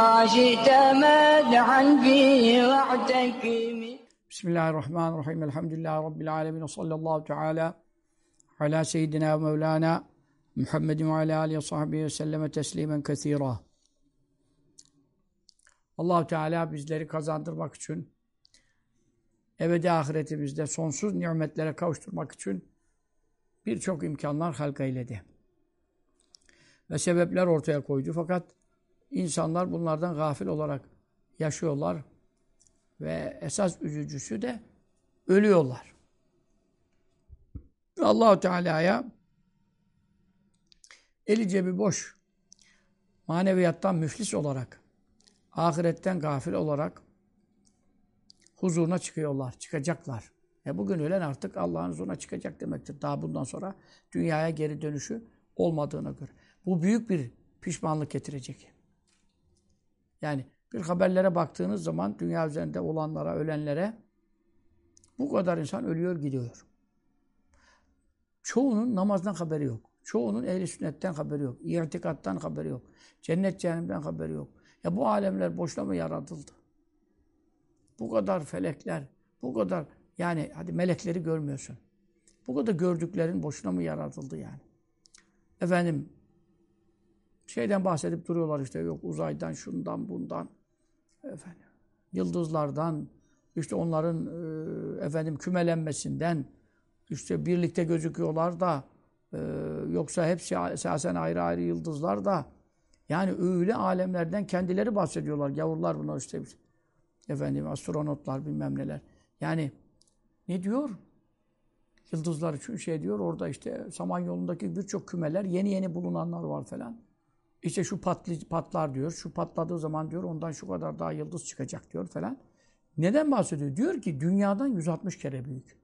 بما شئت مدحا فيه واعتكم Bismillahirrahmanirrahim. Elhamdülillahi Rabbil alemin. Ve sallallahu teala ala seyyidina ve mevlana Muhammedin ve ala alihi ve sahbihi ve selleme teslimen kethira. allah Teala bizleri kazandırmak için ebedi ahiretimizde sonsuz nimetlere kavuşturmak için birçok imkanlar halka eyledi. Ve sebepler ortaya koydu. Fakat insanlar bunlardan gafil olarak yaşıyorlar ve esas üzücüsü de ölüyorlar. Allahu Teala'ya eli cebi boş, maneviyattan müflis olarak, ahiretten gafil olarak huzuruna çıkıyorlar, çıkacaklar. E bugün ölen artık Allah'ın huzuruna çıkacak demektir. Daha bundan sonra dünyaya geri dönüşü olmadığına göre. Bu büyük bir pişmanlık getirecek. Yani bir haberlere baktığınız zaman dünya üzerinde olanlara, ölenlere bu kadar insan ölüyor gidiyor. Çoğunun namazdan haberi yok. Çoğunun ehli sünnetten haberi yok. İtikattan haberi yok. Cennet cehennemden haberi yok. Ya bu alemler boşuna mı yaratıldı? Bu kadar felekler, bu kadar yani hadi melekleri görmüyorsun. Bu kadar gördüklerin boşuna mı yaratıldı yani? Efendim şeyden bahsedip duruyorlar işte yok uzaydan, şundan, bundan. Efendim yıldızlardan, işte onların e, efendim kümelenmesinden, işte birlikte gözüküyorlar da e, yoksa hepsi esasen ayrı ayrı yıldızlar da yani öyle alemlerden kendileri bahsediyorlar. Gavurlar bunlar işte efendim astronotlar bilmem neler. Yani ne diyor? Yıldızlar için şey diyor orada işte Samanyolu'ndaki birçok kümeler yeni yeni bulunanlar var falan. İşte şu patlı, patlar diyor. Şu patladığı zaman diyor ondan şu kadar daha yıldız çıkacak diyor falan. Neden bahsediyor? Diyor ki dünyadan 160 kere büyük.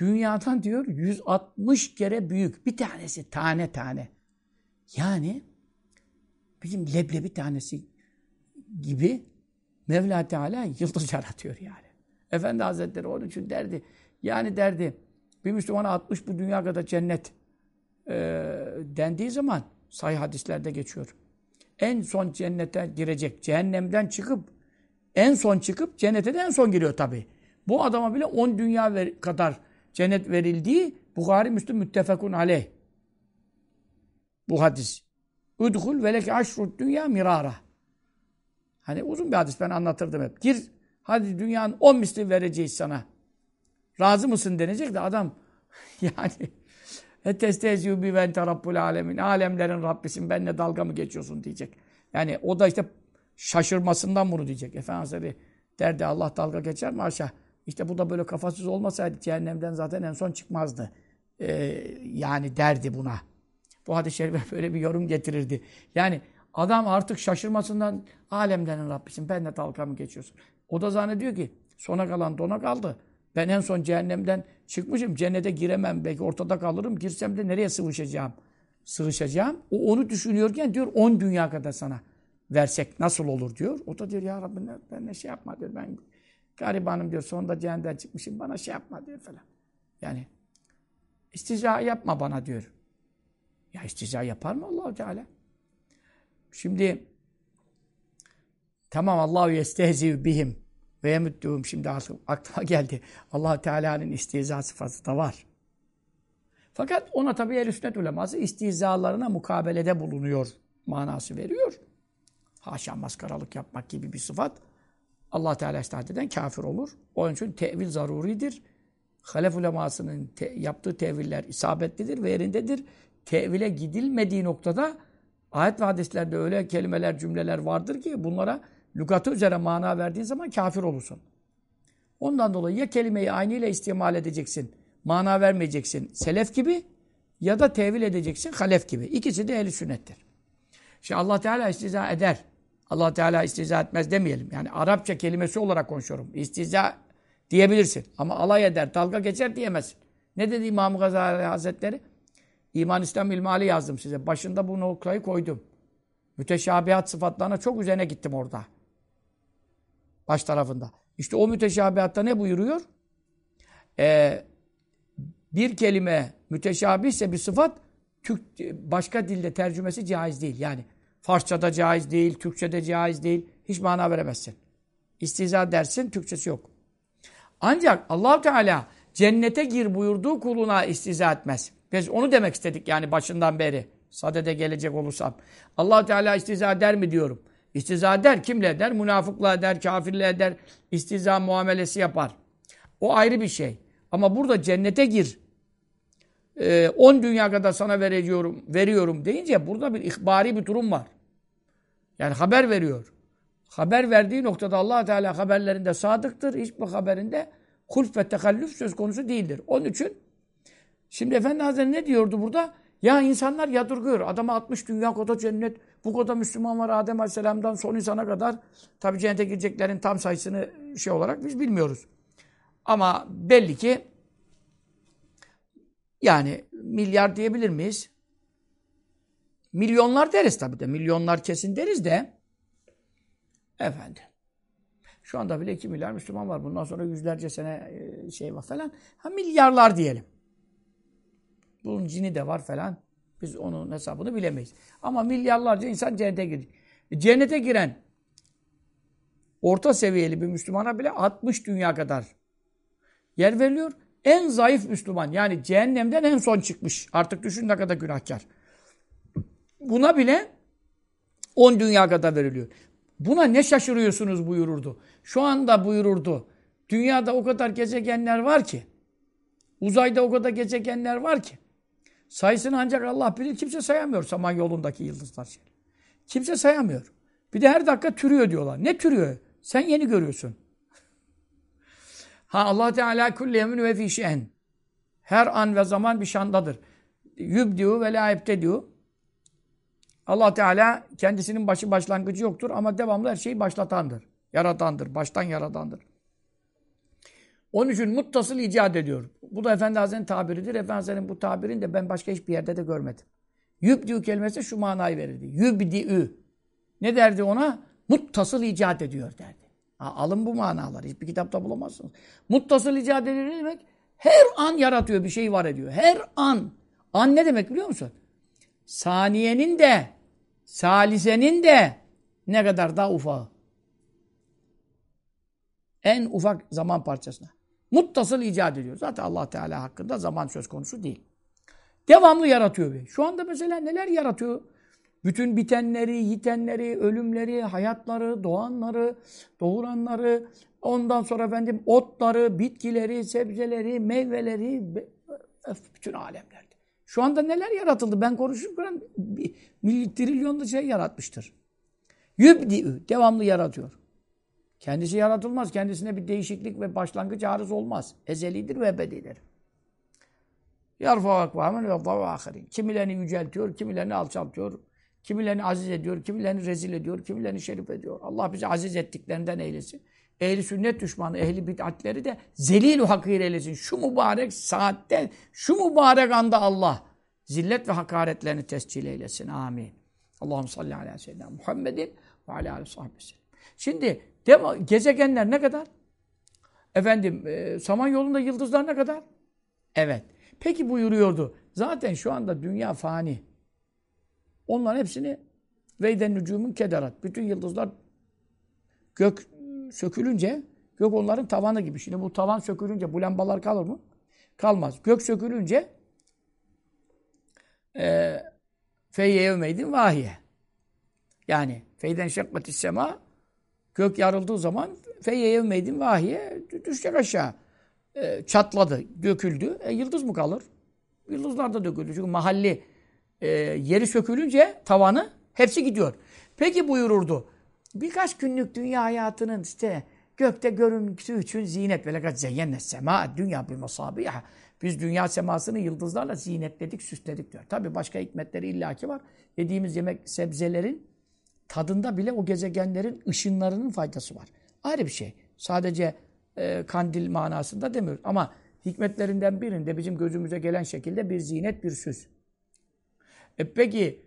Dünyadan diyor 160 kere büyük. Bir tanesi tane tane. Yani bizim leblebi tanesi gibi Mevla Teala yıldız yaratıyor yani. Efendi Hazretleri onun için derdi. Yani derdi bir Müslümana 60 bu dünya kadar cennet e, dendiği zaman sahih hadislerde geçiyor. En son cennete girecek. Cehennemden çıkıp en son çıkıp cennete de en son giriyor tabi. Bu adama bile 10 dünya ver, kadar cennet verildiği Bukhari Müslüm müttefekun aleyh. Bu hadis. Udhul velek aşrut dünya mirara. Hani uzun bir hadis ben anlatırdım hep. Gir hadi dünyanın 10 misli vereceğiz sana. Razı mısın denecek de adam yani Etestezyu bi vente rabbul alemin. Alemlerin Rabbisin benle dalga mı geçiyorsun diyecek. Yani o da işte şaşırmasından bunu diyecek. Efendimiz derdi Allah dalga geçer mi aşağı? İşte bu da böyle kafasız olmasaydı cehennemden zaten en son çıkmazdı. Ee, yani derdi buna. Bu hadis-i şerife böyle bir yorum getirirdi. Yani adam artık şaşırmasından alemlerin Rabbisin benle dalga mı geçiyorsun? O da zannediyor ki sona kalan dona kaldı. Ben en son cehennemden çıkmışım. Cennete giremem. Belki ortada kalırım. Girsem de nereye sıvışacağım? Sığışacağım. O onu düşünüyorken diyor 10 dünya kadar sana versek nasıl olur diyor. O da diyor ya Rabbi ben ne şey yapma diyor. Ben garibanım diyor. Sonunda cehennemden çıkmışım. Bana şey yapma diyor falan. Yani istiza yapma bana diyor. Ya istiza yapar mı Allahu Teala? Şimdi tamam Allahu yestehzi bihim ve yemüddühüm şimdi aklıma geldi. allah Teala'nın istihza sıfatı da var. Fakat ona tabi ehl sünnet uleması istihzalarına mukabelede bulunuyor manası veriyor. Haşa maskaralık yapmak gibi bir sıfat. allah Teala istihad eden kafir olur. Onun için tevil zaruridir. Halef ulemasının te yaptığı teviller isabetlidir ve yerindedir. Tevile gidilmediği noktada ayet ve hadislerde öyle kelimeler, cümleler vardır ki bunlara lügatı üzere mana verdiğin zaman kafir olursun. Ondan dolayı ya kelimeyi aynı ile istimal edeceksin, mana vermeyeceksin selef gibi ya da tevil edeceksin halef gibi. İkisi de ehli sünnettir. Şimdi Allah Teala istiza eder. Allah Teala istiza etmez demeyelim. Yani Arapça kelimesi olarak konuşuyorum. İstiza diyebilirsin. Ama alay eder, dalga geçer diyemezsin. Ne dedi İmam Gazali Hazretleri? İman İslam İlmali yazdım size. Başında bu noktayı koydum. Müteşabihat sıfatlarına çok üzerine gittim orada. Baş tarafında. İşte o müteşabihatta ne buyuruyor? Ee, bir kelime müteşabihse bir sıfat Türk, başka dilde tercümesi caiz değil. Yani Farsçada caiz değil, Türkçede caiz değil. Hiç mana veremezsin. İstiza dersin, Türkçesi yok. Ancak allah Teala cennete gir buyurduğu kuluna istiza etmez. Biz onu demek istedik yani başından beri. Sadede gelecek olursam. allah Teala istiza der mi diyorum. İstiza der. Kimle eder? Münafıkla eder, kafirle eder. İstiza muamelesi yapar. O ayrı bir şey. Ama burada cennete gir. 10 ee, dünya kadar sana veriyorum, veriyorum deyince burada bir ihbari bir durum var. Yani haber veriyor. Haber verdiği noktada allah Teala haberlerinde sadıktır. Hiçbir haberinde hulf ve tekallüf söz konusu değildir. Onun için şimdi Efendi Hazretleri ne diyordu burada? Ya insanlar yadırgıyor. Adama 60 dünya kadar cennet, bu kadar Müslüman var Adem Aleyhisselam'dan son insana kadar. Tabi cennete gireceklerin tam sayısını şey olarak biz bilmiyoruz. Ama belli ki yani milyar diyebilir miyiz? Milyonlar deriz tabii de. Milyonlar kesin deriz de. Efendim. Şu anda bile 2 milyar Müslüman var. Bundan sonra yüzlerce sene e, şey var falan. Ha milyarlar diyelim. Bunun cini de var falan. Biz onun hesabını bilemeyiz. Ama milyarlarca insan cennete girecek. Cennete giren orta seviyeli bir Müslümana bile 60 dünya kadar yer veriliyor. En zayıf Müslüman yani cehennemden en son çıkmış. Artık düşün ne kadar günahkar. Buna bile 10 dünya kadar veriliyor. Buna ne şaşırıyorsunuz buyururdu. Şu anda buyururdu. Dünyada o kadar gezegenler var ki. Uzayda o kadar gezegenler var ki. Sayısını ancak Allah bilir. Kimse sayamıyor saman yolundaki yıldızlar. Kimse sayamıyor. Bir de her dakika türüyor diyorlar. Ne türüyor? Sen yeni görüyorsun. Ha Allah Teala kulli yemin ve fi şen. Her an ve zaman bir şandadır. Yübdiu ve la ebtediu. Allah Teala kendisinin başı başlangıcı yoktur ama devamlı her şeyi başlatandır. Yaratandır, baştan yaratandır. Onun için muttasıl icat ediyor. Bu da Efendi Hazretleri'nin tabiridir. Efendi Hazretleri'nin bu tabirini de ben başka hiçbir yerde de görmedim. Yübdiü kelimesi şu manayı verirdi. Yübdiü. Ne derdi ona? Muttasıl icat ediyor derdi. Ha, alın bu manaları. Hiçbir kitapta bulamazsınız. Muttasıl icat ediyor ne demek? Her an yaratıyor, bir şey var ediyor. Her an. An ne demek biliyor musun? Saniyenin de, salisenin de ne kadar daha ufağı. En ufak zaman parçasına. Muttasıl icat ediyor. Zaten Allah Teala hakkında zaman söz konusu değil. Devamlı yaratıyor. Şu anda mesela neler yaratıyor? Bütün bitenleri, yitenleri, ölümleri, hayatları, doğanları, doğuranları, ondan sonra efendim otları, bitkileri, sebzeleri, meyveleri, bütün alemlerde. Şu anda neler yaratıldı? Ben konuşurken milli trilyonlu şey yaratmıştır. Yübdi'ü, devamlı yaratıyor. Kendisi yaratılmaz. Kendisine bir değişiklik ve başlangıç arız olmaz. Ezelidir ve ebedidir. Yarfa akvamen ve yaddav Kimilerini yüceltiyor, kimilerini alçaltıyor. Kimilerini aziz ediyor, kimilerini rezil ediyor, kimilerini şerif ediyor. Allah bizi aziz ettiklerinden eylesin. Ehli sünnet düşmanı, ehli bid'atleri de zelil hakir eylesin. Şu mübarek saatte, şu mübarek anda Allah zillet ve hakaretlerini tescil eylesin. Amin. Allah'ım salli ala seyyidina Muhammedin ve ala aleyhi sahibi Şimdi gezegenler ne kadar? Efendim, e, saman yolunda yıldızlar ne kadar? Evet. Peki buyuruyordu. Zaten şu anda dünya fani. Onların hepsini veyden nücumun kederat. Bütün yıldızlar gök sökülünce gök onların tavanı gibi. Şimdi bu tavan sökülünce bu lambalar kalır mı? Kalmaz. Gök sökülünce e, feyye yevmeydin vahiye. Yani feyden şekkatis sema gök yarıldığı zaman feyye yevmeydin vahiye düşecek aşağı. E, çatladı, döküldü. E, yıldız mı kalır? Yıldızlar da döküldü. Çünkü mahalli e, yeri sökülünce tavanı hepsi gidiyor. Peki buyururdu. Birkaç günlük dünya hayatının işte gökte görüntüsü için zinet ve lekat zeyyenne sema dünya bir masabiha Biz dünya semasını yıldızlarla zinetledik, süsledik diyor. Tabii başka hikmetleri illaki var. Yediğimiz yemek sebzelerin tadında bile o gezegenlerin ışınlarının faydası var. Ayrı bir şey. Sadece e, kandil manasında demiyoruz. Ama hikmetlerinden birinde bizim gözümüze gelen şekilde bir zinet, bir süs. E peki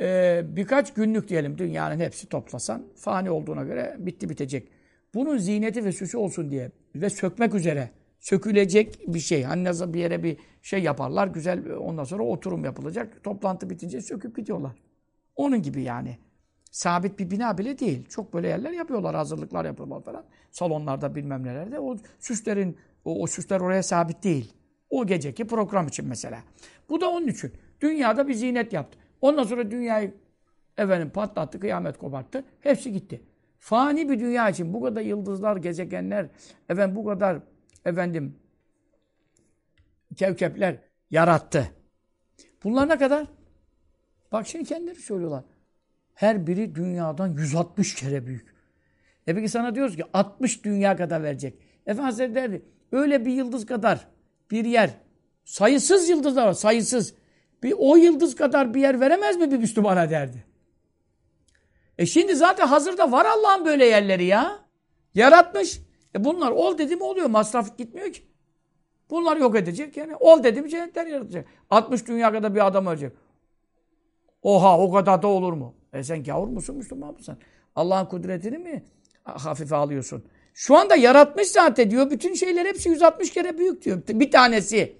e, birkaç günlük diyelim dünyanın hepsi toplasan fani olduğuna göre bitti bitecek. Bunun zineti ve süsü olsun diye ve sökmek üzere sökülecek bir şey. Hani nasıl bir yere bir şey yaparlar güzel ondan sonra oturum yapılacak. Toplantı bitince söküp gidiyorlar. Onun gibi yani. Sabit bir bina bile değil. Çok böyle yerler yapıyorlar, hazırlıklar yapıyorlar falan. Salonlarda bilmem nelerde. O süslerin, o, o süsler oraya sabit değil. O geceki program için mesela. Bu da onun için. Dünyada bir zinet yaptı. Ondan sonra dünyayı efendim patlattı, kıyamet koparttı. Hepsi gitti. Fani bir dünya için bu kadar yıldızlar, gezegenler, efendim bu kadar efendim kevkepler yarattı. Bunlar ne kadar? Bak şimdi kendileri söylüyorlar. Her biri dünyadan 160 kere büyük. E peki sana diyoruz ki 60 dünya kadar verecek. Efendimiz derdi öyle bir yıldız kadar bir yer sayısız yıldızlar var sayısız. Bir o yıldız kadar bir yer veremez mi bir Müslümana derdi. E şimdi zaten hazırda var Allah'ın böyle yerleri ya. Yaratmış. E bunlar ol dedi mi oluyor. Masraf gitmiyor ki. Bunlar yok edecek yani. Ol dedi mi cennetler yaratacak. 60 dünya kadar bir adam ölecek. Oha o kadar da olur mu? E sen gavur musun Müslüman mısın? Allah'ın kudretini mi hafife alıyorsun? Şu anda yaratmış zaten diyor. Bütün şeyler hepsi 160 kere büyük diyor. Bir tanesi.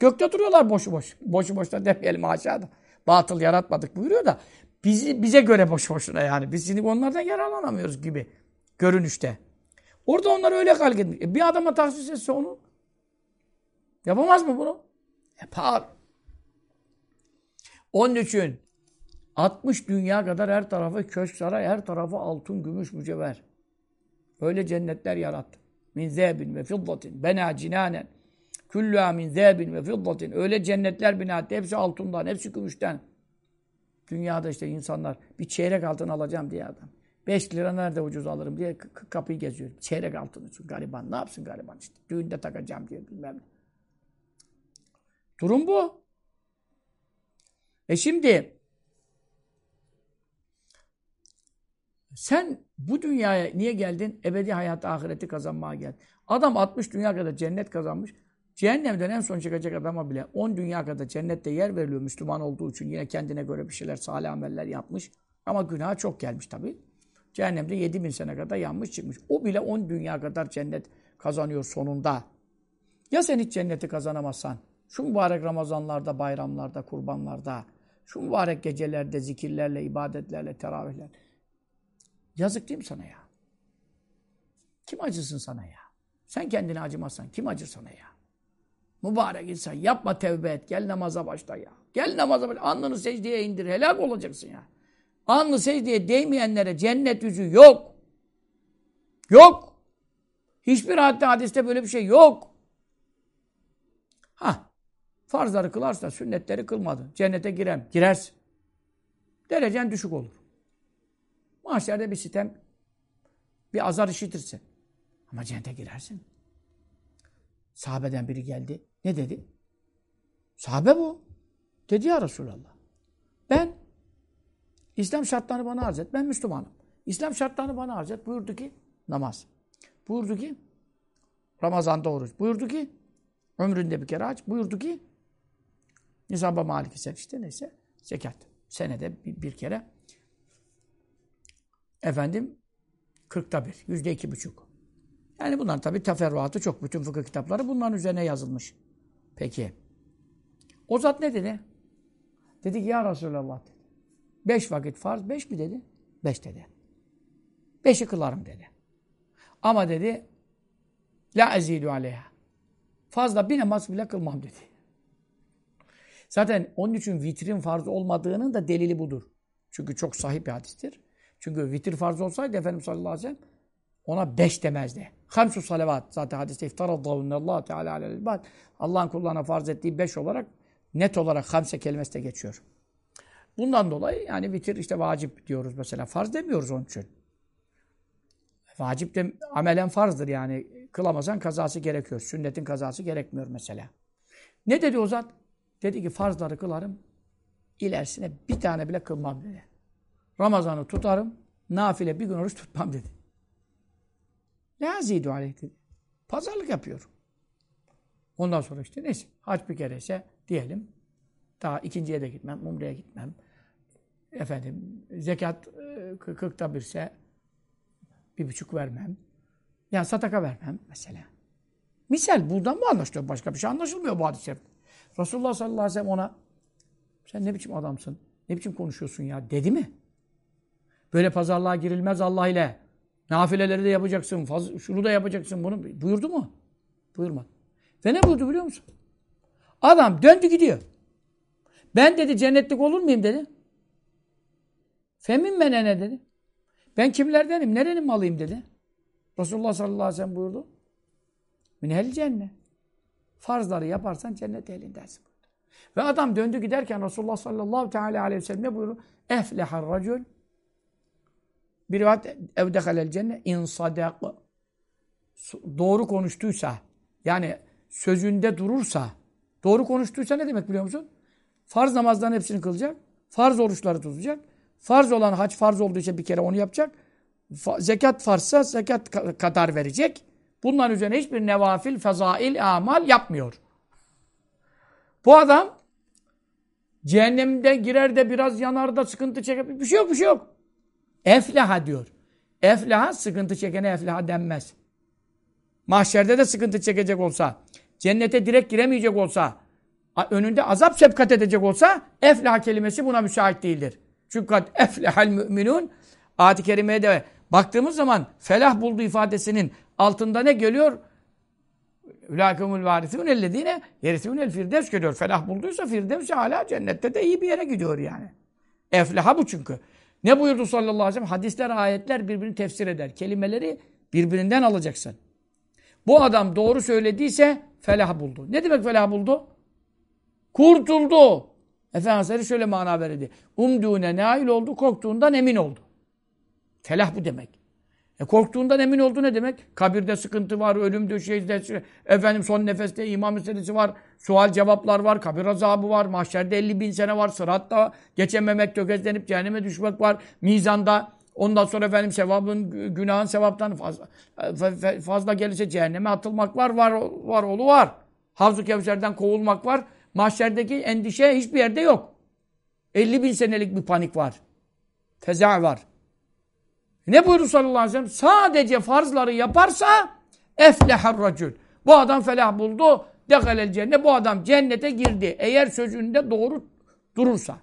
Gökte duruyorlar boşu boş. Boşu boşuna demeyelim aşağıda. Batıl yaratmadık buyuruyor da bizi, bize göre boş boşuna yani. Biz şimdi onlardan yararlanamıyoruz gibi görünüşte. Orada onlar öyle kalk E bir adama tahsis etse onu yapamaz mı bunu? Yapar. Onun için 60 dünya kadar her tarafı köşk saray, her tarafı altın, gümüş, mücevher. Öyle cennetler yarattı. Min zebin ve fiddatin. Bena cinanen. Küllüha min zebin ve fiddatin. Öyle cennetler bina etti. Hepsi altından, hepsi gümüşten. Dünyada işte insanlar bir çeyrek altın alacağım diye adam. 5 lira nerede ucuz alırım diye kapıyı geziyor. Çeyrek altın için gariban. Ne yapsın gariban işte. Düğünde takacağım diye bilmem ne. Durum bu. E şimdi sen bu dünyaya niye geldin? Ebedi hayatı, ahireti kazanmaya geldin. Adam 60 dünya kadar cennet kazanmış. Cehennemden en son çıkacak adama bile 10 dünya kadar cennette yer veriliyor Müslüman olduğu için. Yine kendine göre bir şeyler, salih ameller yapmış. Ama günah çok gelmiş tabii. Cehennemde 7 bin sene kadar yanmış çıkmış. O bile 10 dünya kadar cennet kazanıyor sonunda. Ya sen hiç cenneti kazanamazsan? Şu mübarek Ramazanlarda, bayramlarda, kurbanlarda, şu mübarek gecelerde, zikirlerle, ibadetlerle, teravihler. Yazık değil mi sana ya? Kim acısın sana ya? Sen kendine acımazsan kim acır sana ya? Mübarek insan yapma tevbe et. Gel namaza başla ya. Gel namaza başla. Alnını secdeye indir. Helak olacaksın ya. Alnı secdeye değmeyenlere cennet yüzü yok. Yok. Hiçbir hadde hadiste böyle bir şey yok. Ha, farzları kılarsa sünnetleri kılmadı. Cennete girem. Girersin. Derecen düşük olur. Mahşerde bir sitem, bir azar işitirsin. Ama cennete girersin. Sahabeden biri geldi. Ne dedi? Sahabe bu. Dedi ya Resulallah. Ben İslam şartlarını bana arz et. Ben Müslümanım. İslam şartlarını bana arz et. Buyurdu ki namaz. Buyurdu ki Ramazan'da oruç. Buyurdu ki ömründe bir kere aç. Buyurdu ki nisaba malik ise işte neyse zekat. Senede bir, bir kere efendim kırkta bir. Yüzde iki buçuk. Yani bunlar tabi teferruatı çok. Bütün fıkıh kitapları bunların üzerine yazılmış. Peki. O zat ne dedi? Dedi ki ya Resulallah dedi. Beş vakit farz. Beş mi dedi? Beş dedi. Beşi kılarım dedi. Ama dedi la ezidu aleyha. Fazla bir namaz bile kılmam dedi. Zaten onun için vitrin farz olmadığının da delili budur. Çünkü çok sahip bir hadistir. Çünkü vitir farz olsaydı Efendimiz sallallahu aleyhi ve sellem ona beş demezdi. Hamsu salavat. Zaten hadiste Allah Teala ibad. Allah'ın kullarına farz ettiği beş olarak net olarak hamse kelimesi de geçiyor. Bundan dolayı yani vitir işte vacip diyoruz mesela. Farz demiyoruz onun için. Vacip de amelen farzdır yani. Kılamazsan kazası gerekiyor. Sünnetin kazası gerekmiyor mesela. Ne dedi o zat? Dedi ki farzları kılarım. İlerisine bir tane bile kılmam dedi. Ramazan'ı tutarım. Nafile bir gün oruç tutmam dedi. La zidu aleyh dedi. Pazarlık yapıyor. Ondan sonra işte neyse. Hac bir kere ise diyelim. Daha ikinciye de gitmem. Umre'ye gitmem. Efendim zekat e, kırkta birse bir buçuk vermem. Yani sataka vermem mesela. Misal buradan mı anlaşılıyor? Başka bir şey anlaşılmıyor bu hadis Resulullah sallallahu aleyhi ve sellem ona sen ne biçim adamsın? Ne biçim konuşuyorsun ya? Dedi mi? Böyle pazarlığa girilmez Allah ile. Nafileleri de yapacaksın. Faz, şunu da yapacaksın. Bunu buyurdu mu? Buyurmadı. Ve ne buyurdu biliyor musun? Adam döndü gidiyor. Ben dedi cennetlik olur muyum dedi. Femin menene dedi. Ben kimlerdenim? Nerenin malıyım dedi. Resulullah sallallahu aleyhi ve sellem buyurdu. Minel cennet. Farzları yaparsan cennet ehlindensin. Ve adam döndü giderken Resulullah sallallahu aleyhi ve sellem ne buyurdu? Eflehar racul bir rivayet evdehalel cennet in doğru konuştuysa yani sözünde durursa doğru konuştuysa ne demek biliyor musun? Farz namazların hepsini kılacak. Farz oruçları tutacak. Farz olan hac farz olduysa bir kere onu yapacak. Zekat farsa zekat kadar verecek. Bunların üzerine hiçbir nevafil, fezail, amal yapmıyor. Bu adam cehennemde girer de biraz yanar da sıkıntı çeker. Bir şey yok, bir şey yok. Eflaha diyor. Eflaha sıkıntı çekene eflaha denmez. Mahşerde de sıkıntı çekecek olsa, cennete direkt giremeyecek olsa, önünde azap şefkat edecek olsa eflaha kelimesi buna müsait değildir. Çünkü eflehal müminun ayet-i kerimeye de baktığımız zaman felah buldu ifadesinin altında ne geliyor? Ülâkumul vârisûn ellezîne yerisûnel firdevs geliyor. Felah bulduysa firdevs hala cennette de iyi bir yere gidiyor yani. Eflaha bu çünkü. Ne buyurdu sallallahu aleyhi ve sellem? Hadisler, ayetler birbirini tefsir eder. Kelimeleri birbirinden alacaksın. Bu adam doğru söylediyse felah buldu. Ne demek felah buldu? Kurtuldu. Efendimiz şöyle mana verildi. Umduğune nail oldu, korktuğundan emin oldu. Felah bu demek. E korktuğundan emin oldu ne demek? Kabirde sıkıntı var, ölüm döşeğinde, efendim son nefeste iman meselesi var, sual cevaplar var, kabir azabı var, mahşerde 50 bin sene var, sıratta geçememek, tökezlenip cehenneme düşmek var, mizanda ondan sonra efendim sevabın, günahın sevaptan fazla, fazla gelirse cehenneme atılmak var, var, var, oğlu var. Havzu Kevser'den kovulmak var. Mahşerdeki endişe hiçbir yerde yok. 50 bin senelik bir panik var. Feza var. Ne buyurdu sallallahu aleyhi ve sellem? Sadece farzları yaparsa eflehar racül. Bu adam felah buldu. Dehalel cennet. Bu adam cennete girdi. Eğer sözünde doğru durursa.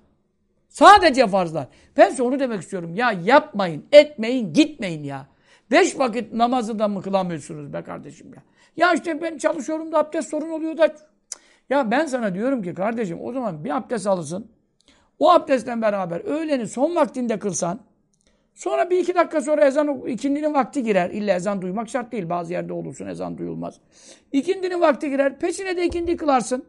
Sadece farzlar. Ben size onu demek istiyorum. Ya yapmayın, etmeyin, gitmeyin ya. Beş vakit namazı da mı kılamıyorsunuz be kardeşim ya? Ya işte ben çalışıyorum da abdest sorun oluyor da. Ya ben sana diyorum ki kardeşim o zaman bir abdest alırsın. O abdestle beraber öğleni son vaktinde kılsan Sonra bir iki dakika sonra ezan ikindinin vakti girer. İlla ezan duymak şart değil. Bazı yerde olursun ezan duyulmaz. İkindinin vakti girer. Peşine de ikindi kılarsın.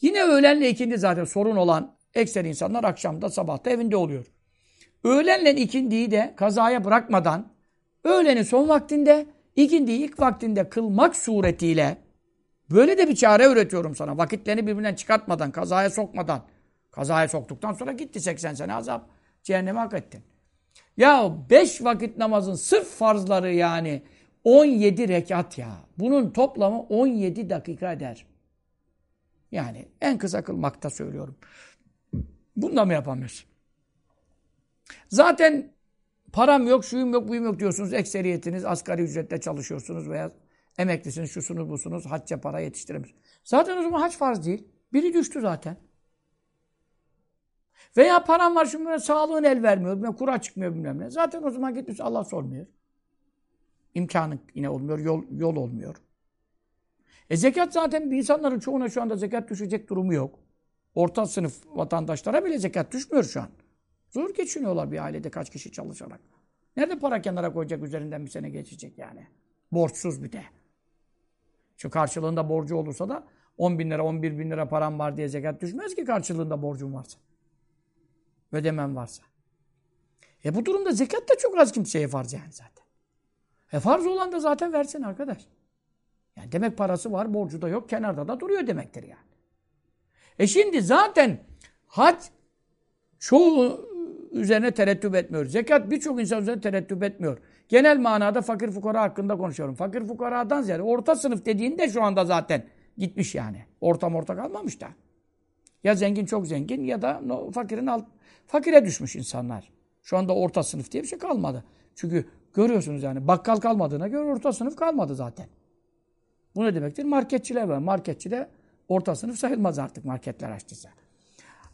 Yine öğlenle ikindi zaten sorun olan ekser insanlar akşamda sabahta evinde oluyor. Öğlenle ikindiyi de kazaya bırakmadan öğlenin son vaktinde ikindiyi ilk vaktinde kılmak suretiyle böyle de bir çare üretiyorum sana. Vakitlerini birbirinden çıkartmadan, kazaya sokmadan. Kazaya soktuktan sonra gitti 80 sene azap. Cehenneme hak ettin. Ya beş vakit namazın sırf farzları yani 17 rekat ya. Bunun toplamı 17 dakika eder. Yani en kısa kılmakta söylüyorum. Bunu mı yapamıyorsun? Zaten param yok, şuyum yok, buyum yok diyorsunuz. Ekseriyetiniz asgari ücretle çalışıyorsunuz veya emeklisiniz, şusunuz, busunuz, hacca para yetiştiremiyorsunuz. Zaten o zaman hac farz değil. Biri düştü zaten. Veya param var şimdi sağlığın el vermiyor, bilmem, kura çıkmıyor bilmem ne. Zaten o zaman gitmiş Allah sormuyor. İmkanı yine olmuyor, yol, yol olmuyor. E zekat zaten insanların çoğuna şu anda zekat düşecek durumu yok. Orta sınıf vatandaşlara bile zekat düşmüyor şu an. Zor geçiniyorlar bir ailede kaç kişi çalışarak. Nerede para kenara koyacak üzerinden bir sene geçecek yani. Borçsuz bir de. Şu karşılığında borcu olursa da 10 bin lira, 11 bin lira param var diye zekat düşmez ki karşılığında borcum varsa ödemen varsa. E bu durumda zekat da çok az kimseye farz yani zaten. E farz olan da zaten versin arkadaş. Yani demek parası var, borcu da yok, kenarda da duruyor demektir yani. E şimdi zaten hac çoğu üzerine tereddüt etmiyor. Zekat birçok insan üzerine tereddüt etmiyor. Genel manada fakir fukara hakkında konuşuyorum. Fakir fukaradan ziyade orta sınıf dediğinde şu anda zaten gitmiş yani. Ortam orta kalmamış da. Ya zengin çok zengin ya da no, fakirin alt, fakire düşmüş insanlar. Şu anda orta sınıf diye bir şey kalmadı. Çünkü görüyorsunuz yani bakkal kalmadığına göre orta sınıf kalmadı zaten. Bu ne demektir? Marketçiler var. Marketçi de orta sınıf sayılmaz artık marketler açtıysa.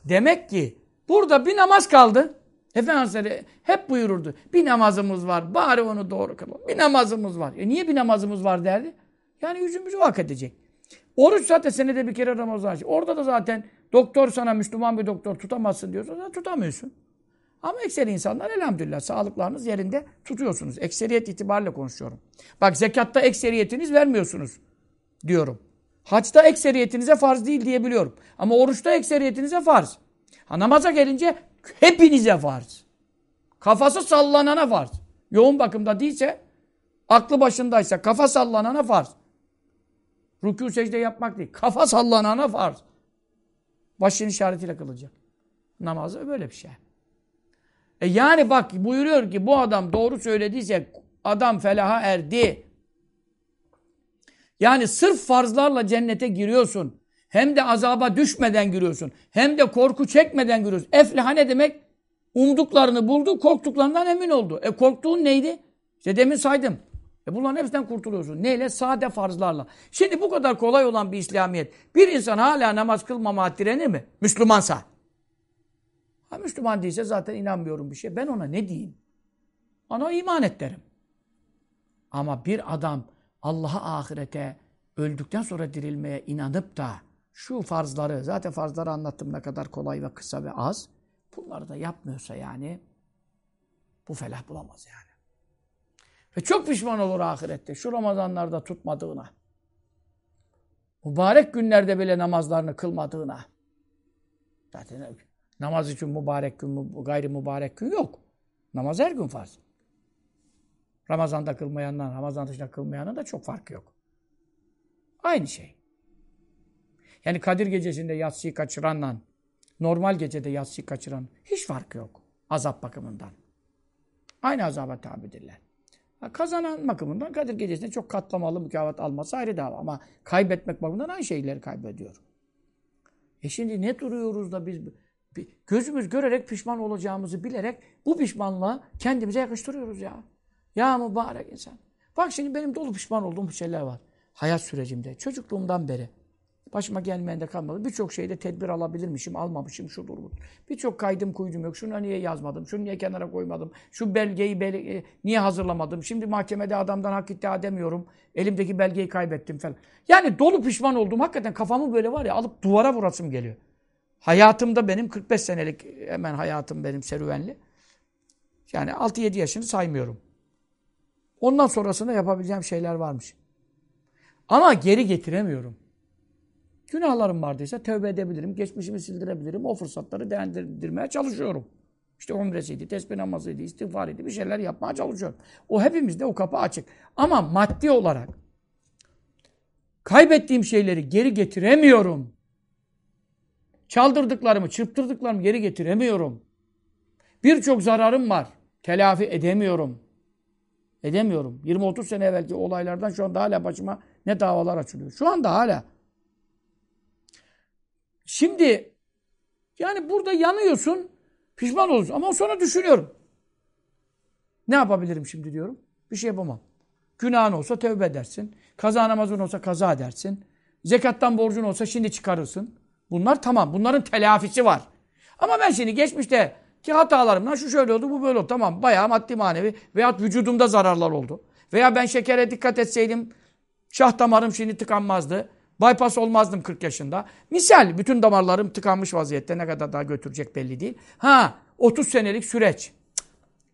Demek ki burada bir namaz kaldı. Efendimiz hep buyururdu. Bir namazımız var. Bari onu doğru kılalım. Bir namazımız var. E niye bir namazımız var derdi? Yani yüzümüzü vak edecek. Oruç zaten senede bir kere Ramazan. Orada da zaten doktor sana Müslüman bir doktor tutamazsın diyorsa tutamıyorsun. Ama ekseri insanlar elhamdülillah sağlıklarınız yerinde tutuyorsunuz. Ekseriyet itibariyle konuşuyorum. Bak zekatta ekseriyetiniz vermiyorsunuz diyorum. Haçta ekseriyetinize farz değil diyebiliyorum. Ama oruçta ekseriyetinize farz. Ha, namaza gelince hepinize farz. Kafası sallanana farz. Yoğun bakımda değilse, aklı başındaysa, kafa sallanana farz. Rükû secde yapmak değil. Kafa sallanana farz. Başın işaretiyle kılacak. Namazı böyle bir şey. E yani bak buyuruyor ki bu adam doğru söylediyse adam felaha erdi. Yani sırf farzlarla cennete giriyorsun. Hem de azaba düşmeden giriyorsun. Hem de korku çekmeden giriyorsun. Efleha ne demek? Umduklarını buldu, korktuklarından emin oldu. E korktuğun neydi? İşte demin saydım. E bunların hepsinden kurtuluyorsun. Neyle? Sade farzlarla. Şimdi bu kadar kolay olan bir İslamiyet. Bir insan hala namaz kılmama direnir mi? Müslümansa. Ha Müslüman değilse zaten inanmıyorum bir şey. Ben ona ne diyeyim? Ona iman et derim. Ama bir adam Allah'a ahirete öldükten sonra dirilmeye inanıp da şu farzları, zaten farzları anlattım ne kadar kolay ve kısa ve az. Bunları da yapmıyorsa yani bu felah bulamaz yani. Ve çok pişman olur ahirette şu Ramazanlarda tutmadığına. Mübarek günlerde bile namazlarını kılmadığına. Zaten namaz için mübarek gün, gayri mübarek gün yok. Namaz her gün farz. Ramazan'da kılmayandan, Ramazan dışında kılmayanın da çok farkı yok. Aynı şey. Yani Kadir gecesinde yatsıyı kaçıranla normal gecede yatsıyı kaçıran hiç farkı yok. Azap bakımından. Aynı azaba tabidirler. Kazanan bakımından Kadir gecesinde çok katlamalı mükafat alması ayrı dava. Ama kaybetmek bakımından aynı şeyleri kaybediyor. E şimdi ne duruyoruz da biz gözümüz görerek pişman olacağımızı bilerek bu pişmanlığa kendimize yakıştırıyoruz ya. Ya mübarek insan. Bak şimdi benim dolu pişman olduğum şeyler var. Hayat sürecimde. Çocukluğumdan beri. Başıma gelmeyen de kalmadı. Birçok şeyde tedbir alabilirmişim, almamışım, şu durumu. Birçok kaydım kuydum yok. Şunu niye yazmadım, şunu niye kenara koymadım, şu belgeyi bel e, niye hazırlamadım. Şimdi mahkemede adamdan hak iddia edemiyorum. Elimdeki belgeyi kaybettim falan. Yani dolu pişman oldum. Hakikaten kafamı böyle var ya alıp duvara vurasım geliyor. Hayatımda benim 45 senelik hemen hayatım benim serüvenli. Yani 6-7 yaşını saymıyorum. Ondan sonrasında yapabileceğim şeyler varmış. Ama geri getiremiyorum. Günahlarım vardıysa tövbe edebilirim, geçmişimi sildirebilirim. O fırsatları değerlendirmeye çalışıyorum. İşte umresiydi, tesbih namazıydı, istiğfarıydı bir şeyler yapmaya çalışıyorum. O hepimizde o kapı açık. Ama maddi olarak kaybettiğim şeyleri geri getiremiyorum. Çaldırdıklarımı, çırptırdıklarımı geri getiremiyorum. Birçok zararım var. Telafi edemiyorum. Edemiyorum. 20-30 sene evvelki olaylardan şu anda hala başıma ne davalar açılıyor. Şu anda hala. Şimdi yani burada yanıyorsun, pişman olursun. Ama sonra düşünüyorum. Ne yapabilirim şimdi diyorum. Bir şey yapamam. Günahın olsa tövbe edersin. Kaza namazın olsa kaza edersin. Zekattan borcun olsa şimdi çıkarırsın. Bunlar tamam. Bunların telafisi var. Ama ben şimdi geçmişte ki hatalarımdan şu şöyle oldu, bu böyle oldu. Tamam bayağı maddi manevi veyahut vücudumda zararlar oldu. Veya ben şekere dikkat etseydim şah damarım şimdi tıkanmazdı. Bypass olmazdım 40 yaşında. Misal bütün damarlarım tıkanmış vaziyette. Ne kadar daha götürecek belli değil. Ha 30 senelik süreç.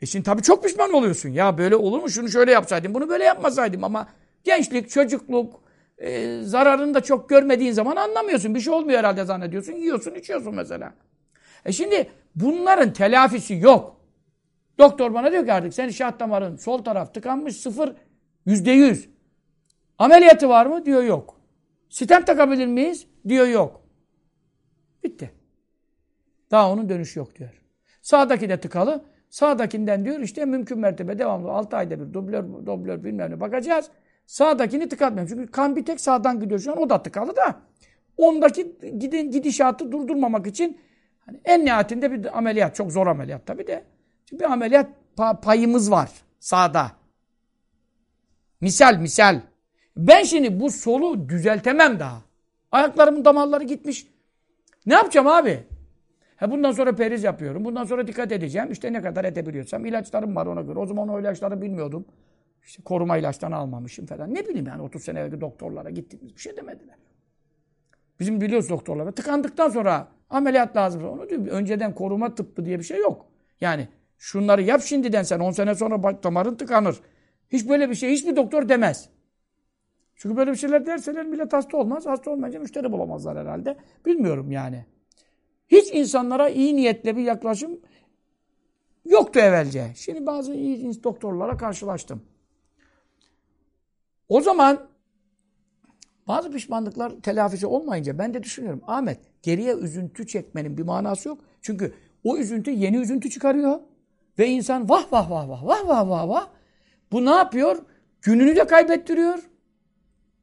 E şimdi tabii çok pişman oluyorsun. Ya böyle olur mu? Şunu şöyle yapsaydım, bunu böyle yapmasaydım ama gençlik, çocukluk, e, zararını da çok görmediğin zaman anlamıyorsun. Bir şey olmuyor herhalde zannediyorsun. Yiyorsun, içiyorsun mesela. E şimdi bunların telafisi yok. Doktor bana diyor ki artık senin şah damarın sol taraf tıkanmış sıfır yüzde yüz. Ameliyatı var mı? Diyor yok. Stent takabilir miyiz? Diyor yok. Bitti. Daha onun dönüşü yok diyor. Sağdaki de tıkalı. Sağdakinden diyor işte mümkün mertebe devamlı 6 ayda bir dublör, dublör bilmem ne bakacağız. Sağdakini tıkatmayalım. Çünkü kan bir tek sağdan gidiyor şu an. O da tıkalı da. Ondaki gidin, gidişatı durdurmamak için hani en nihayetinde bir ameliyat. Çok zor ameliyat tabii de. Çünkü bir ameliyat pa- payımız var sağda. Misal misal. Ben şimdi bu solu düzeltemem daha. Ayaklarımın damarları gitmiş. Ne yapacağım abi? He bundan sonra periz yapıyorum. Bundan sonra dikkat edeceğim. İşte ne kadar edebiliyorsam. ilaçlarım var ona göre. O zaman o ilaçları bilmiyordum. İşte koruma ilaçlarını almamışım falan. Ne bileyim yani 30 sene evvel doktorlara gittiğimiz bir şey demediler. Bizim biliyoruz doktorlara. Tıkandıktan sonra ameliyat lazım. Onu diyor. Önceden koruma tıbbı diye bir şey yok. Yani şunları yap şimdiden sen 10 sene sonra damarın tıkanır. Hiç böyle bir şey hiçbir doktor demez. Çünkü böyle bir şeyler derseler millet hasta olmaz. Hasta olmayınca müşteri bulamazlar herhalde. Bilmiyorum yani. Hiç insanlara iyi niyetle bir yaklaşım yoktu evvelce. Şimdi bazı iyi doktorlara karşılaştım. O zaman bazı pişmanlıklar telafisi olmayınca ben de düşünüyorum. Ahmet geriye üzüntü çekmenin bir manası yok. Çünkü o üzüntü yeni üzüntü çıkarıyor. Ve insan vah vah vah vah vah vah vah vah. Bu ne yapıyor? Gününü de kaybettiriyor.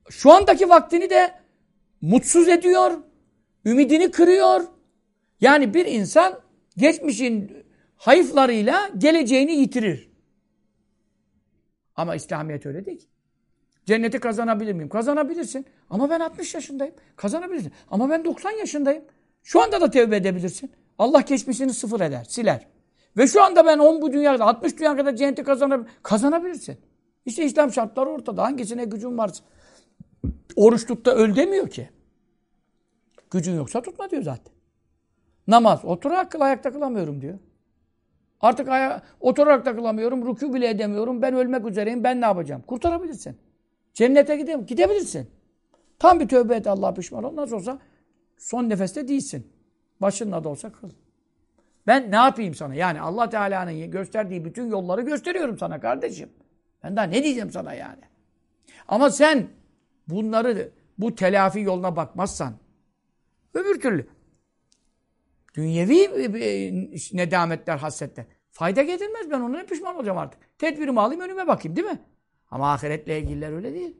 Şu andaki vaktini de mutsuz ediyor. Ümidini kırıyor. Yani bir insan geçmişin hayıflarıyla geleceğini yitirir. Ama İslamiyet öyle değil. Cenneti kazanabilir miyim? Kazanabilirsin. Ama ben 60 yaşındayım. Kazanabilirsin. Ama ben 90 yaşındayım. Şu anda da tevbe edebilirsin. Allah geçmişini sıfır eder, siler. Ve şu anda ben 10 bu dünyada, 60 dünya kadar cenneti kazanabilir, kazanabilirsin. İşte İslam şartları ortada. Hangisine gücün varsa. Oruç tut da öl demiyor ki. Gücün yoksa tutma diyor zaten. Namaz. Oturarak kıl ayakta kılamıyorum diyor. Artık aya oturarak da kılamıyorum. Rükû bile edemiyorum. Ben ölmek üzereyim. Ben ne yapacağım? Kurtarabilirsin. Cennete gideyim. Gidebilirsin. Tam bir tövbe et Allah pişman ol. Nasıl olsa son nefeste değilsin. Başınla da olsa kıl. Ben ne yapayım sana? Yani Allah Teala'nın gösterdiği bütün yolları gösteriyorum sana kardeşim. Ben daha ne diyeceğim sana yani? Ama sen bunları bu telafi yoluna bakmazsan öbür türlü dünyevi nedametler, hasretler fayda getirmez. Ben onlara pişman olacağım artık. Tedbirimi alayım önüme bakayım değil mi? Ama ahiretle ilgililer öyle değil.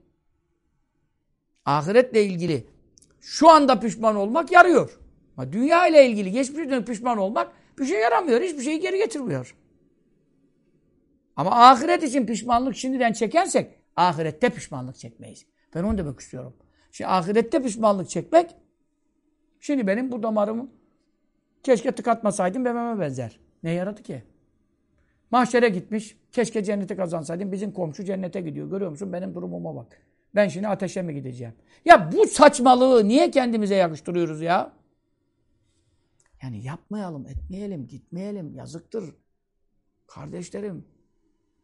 Ahiretle ilgili şu anda pişman olmak yarıyor. Ama dünya ile ilgili geçmişten pişman olmak bir şey yaramıyor. Hiçbir şeyi geri getirmiyor. Ama ahiret için pişmanlık şimdiden çekersek ahirette pişmanlık çekmeyiz. Ben onu demek istiyorum. Şimdi ahirette pişmanlık çekmek şimdi benim bu damarımı keşke tıkatmasaydım dememe benzer. Ne yaradı ki? Mahşere gitmiş. Keşke cennete kazansaydım. Bizim komşu cennete gidiyor. Görüyor musun? Benim durumuma bak. Ben şimdi ateşe mi gideceğim? Ya bu saçmalığı niye kendimize yakıştırıyoruz ya? Yani yapmayalım, etmeyelim, gitmeyelim. Yazıktır. Kardeşlerim.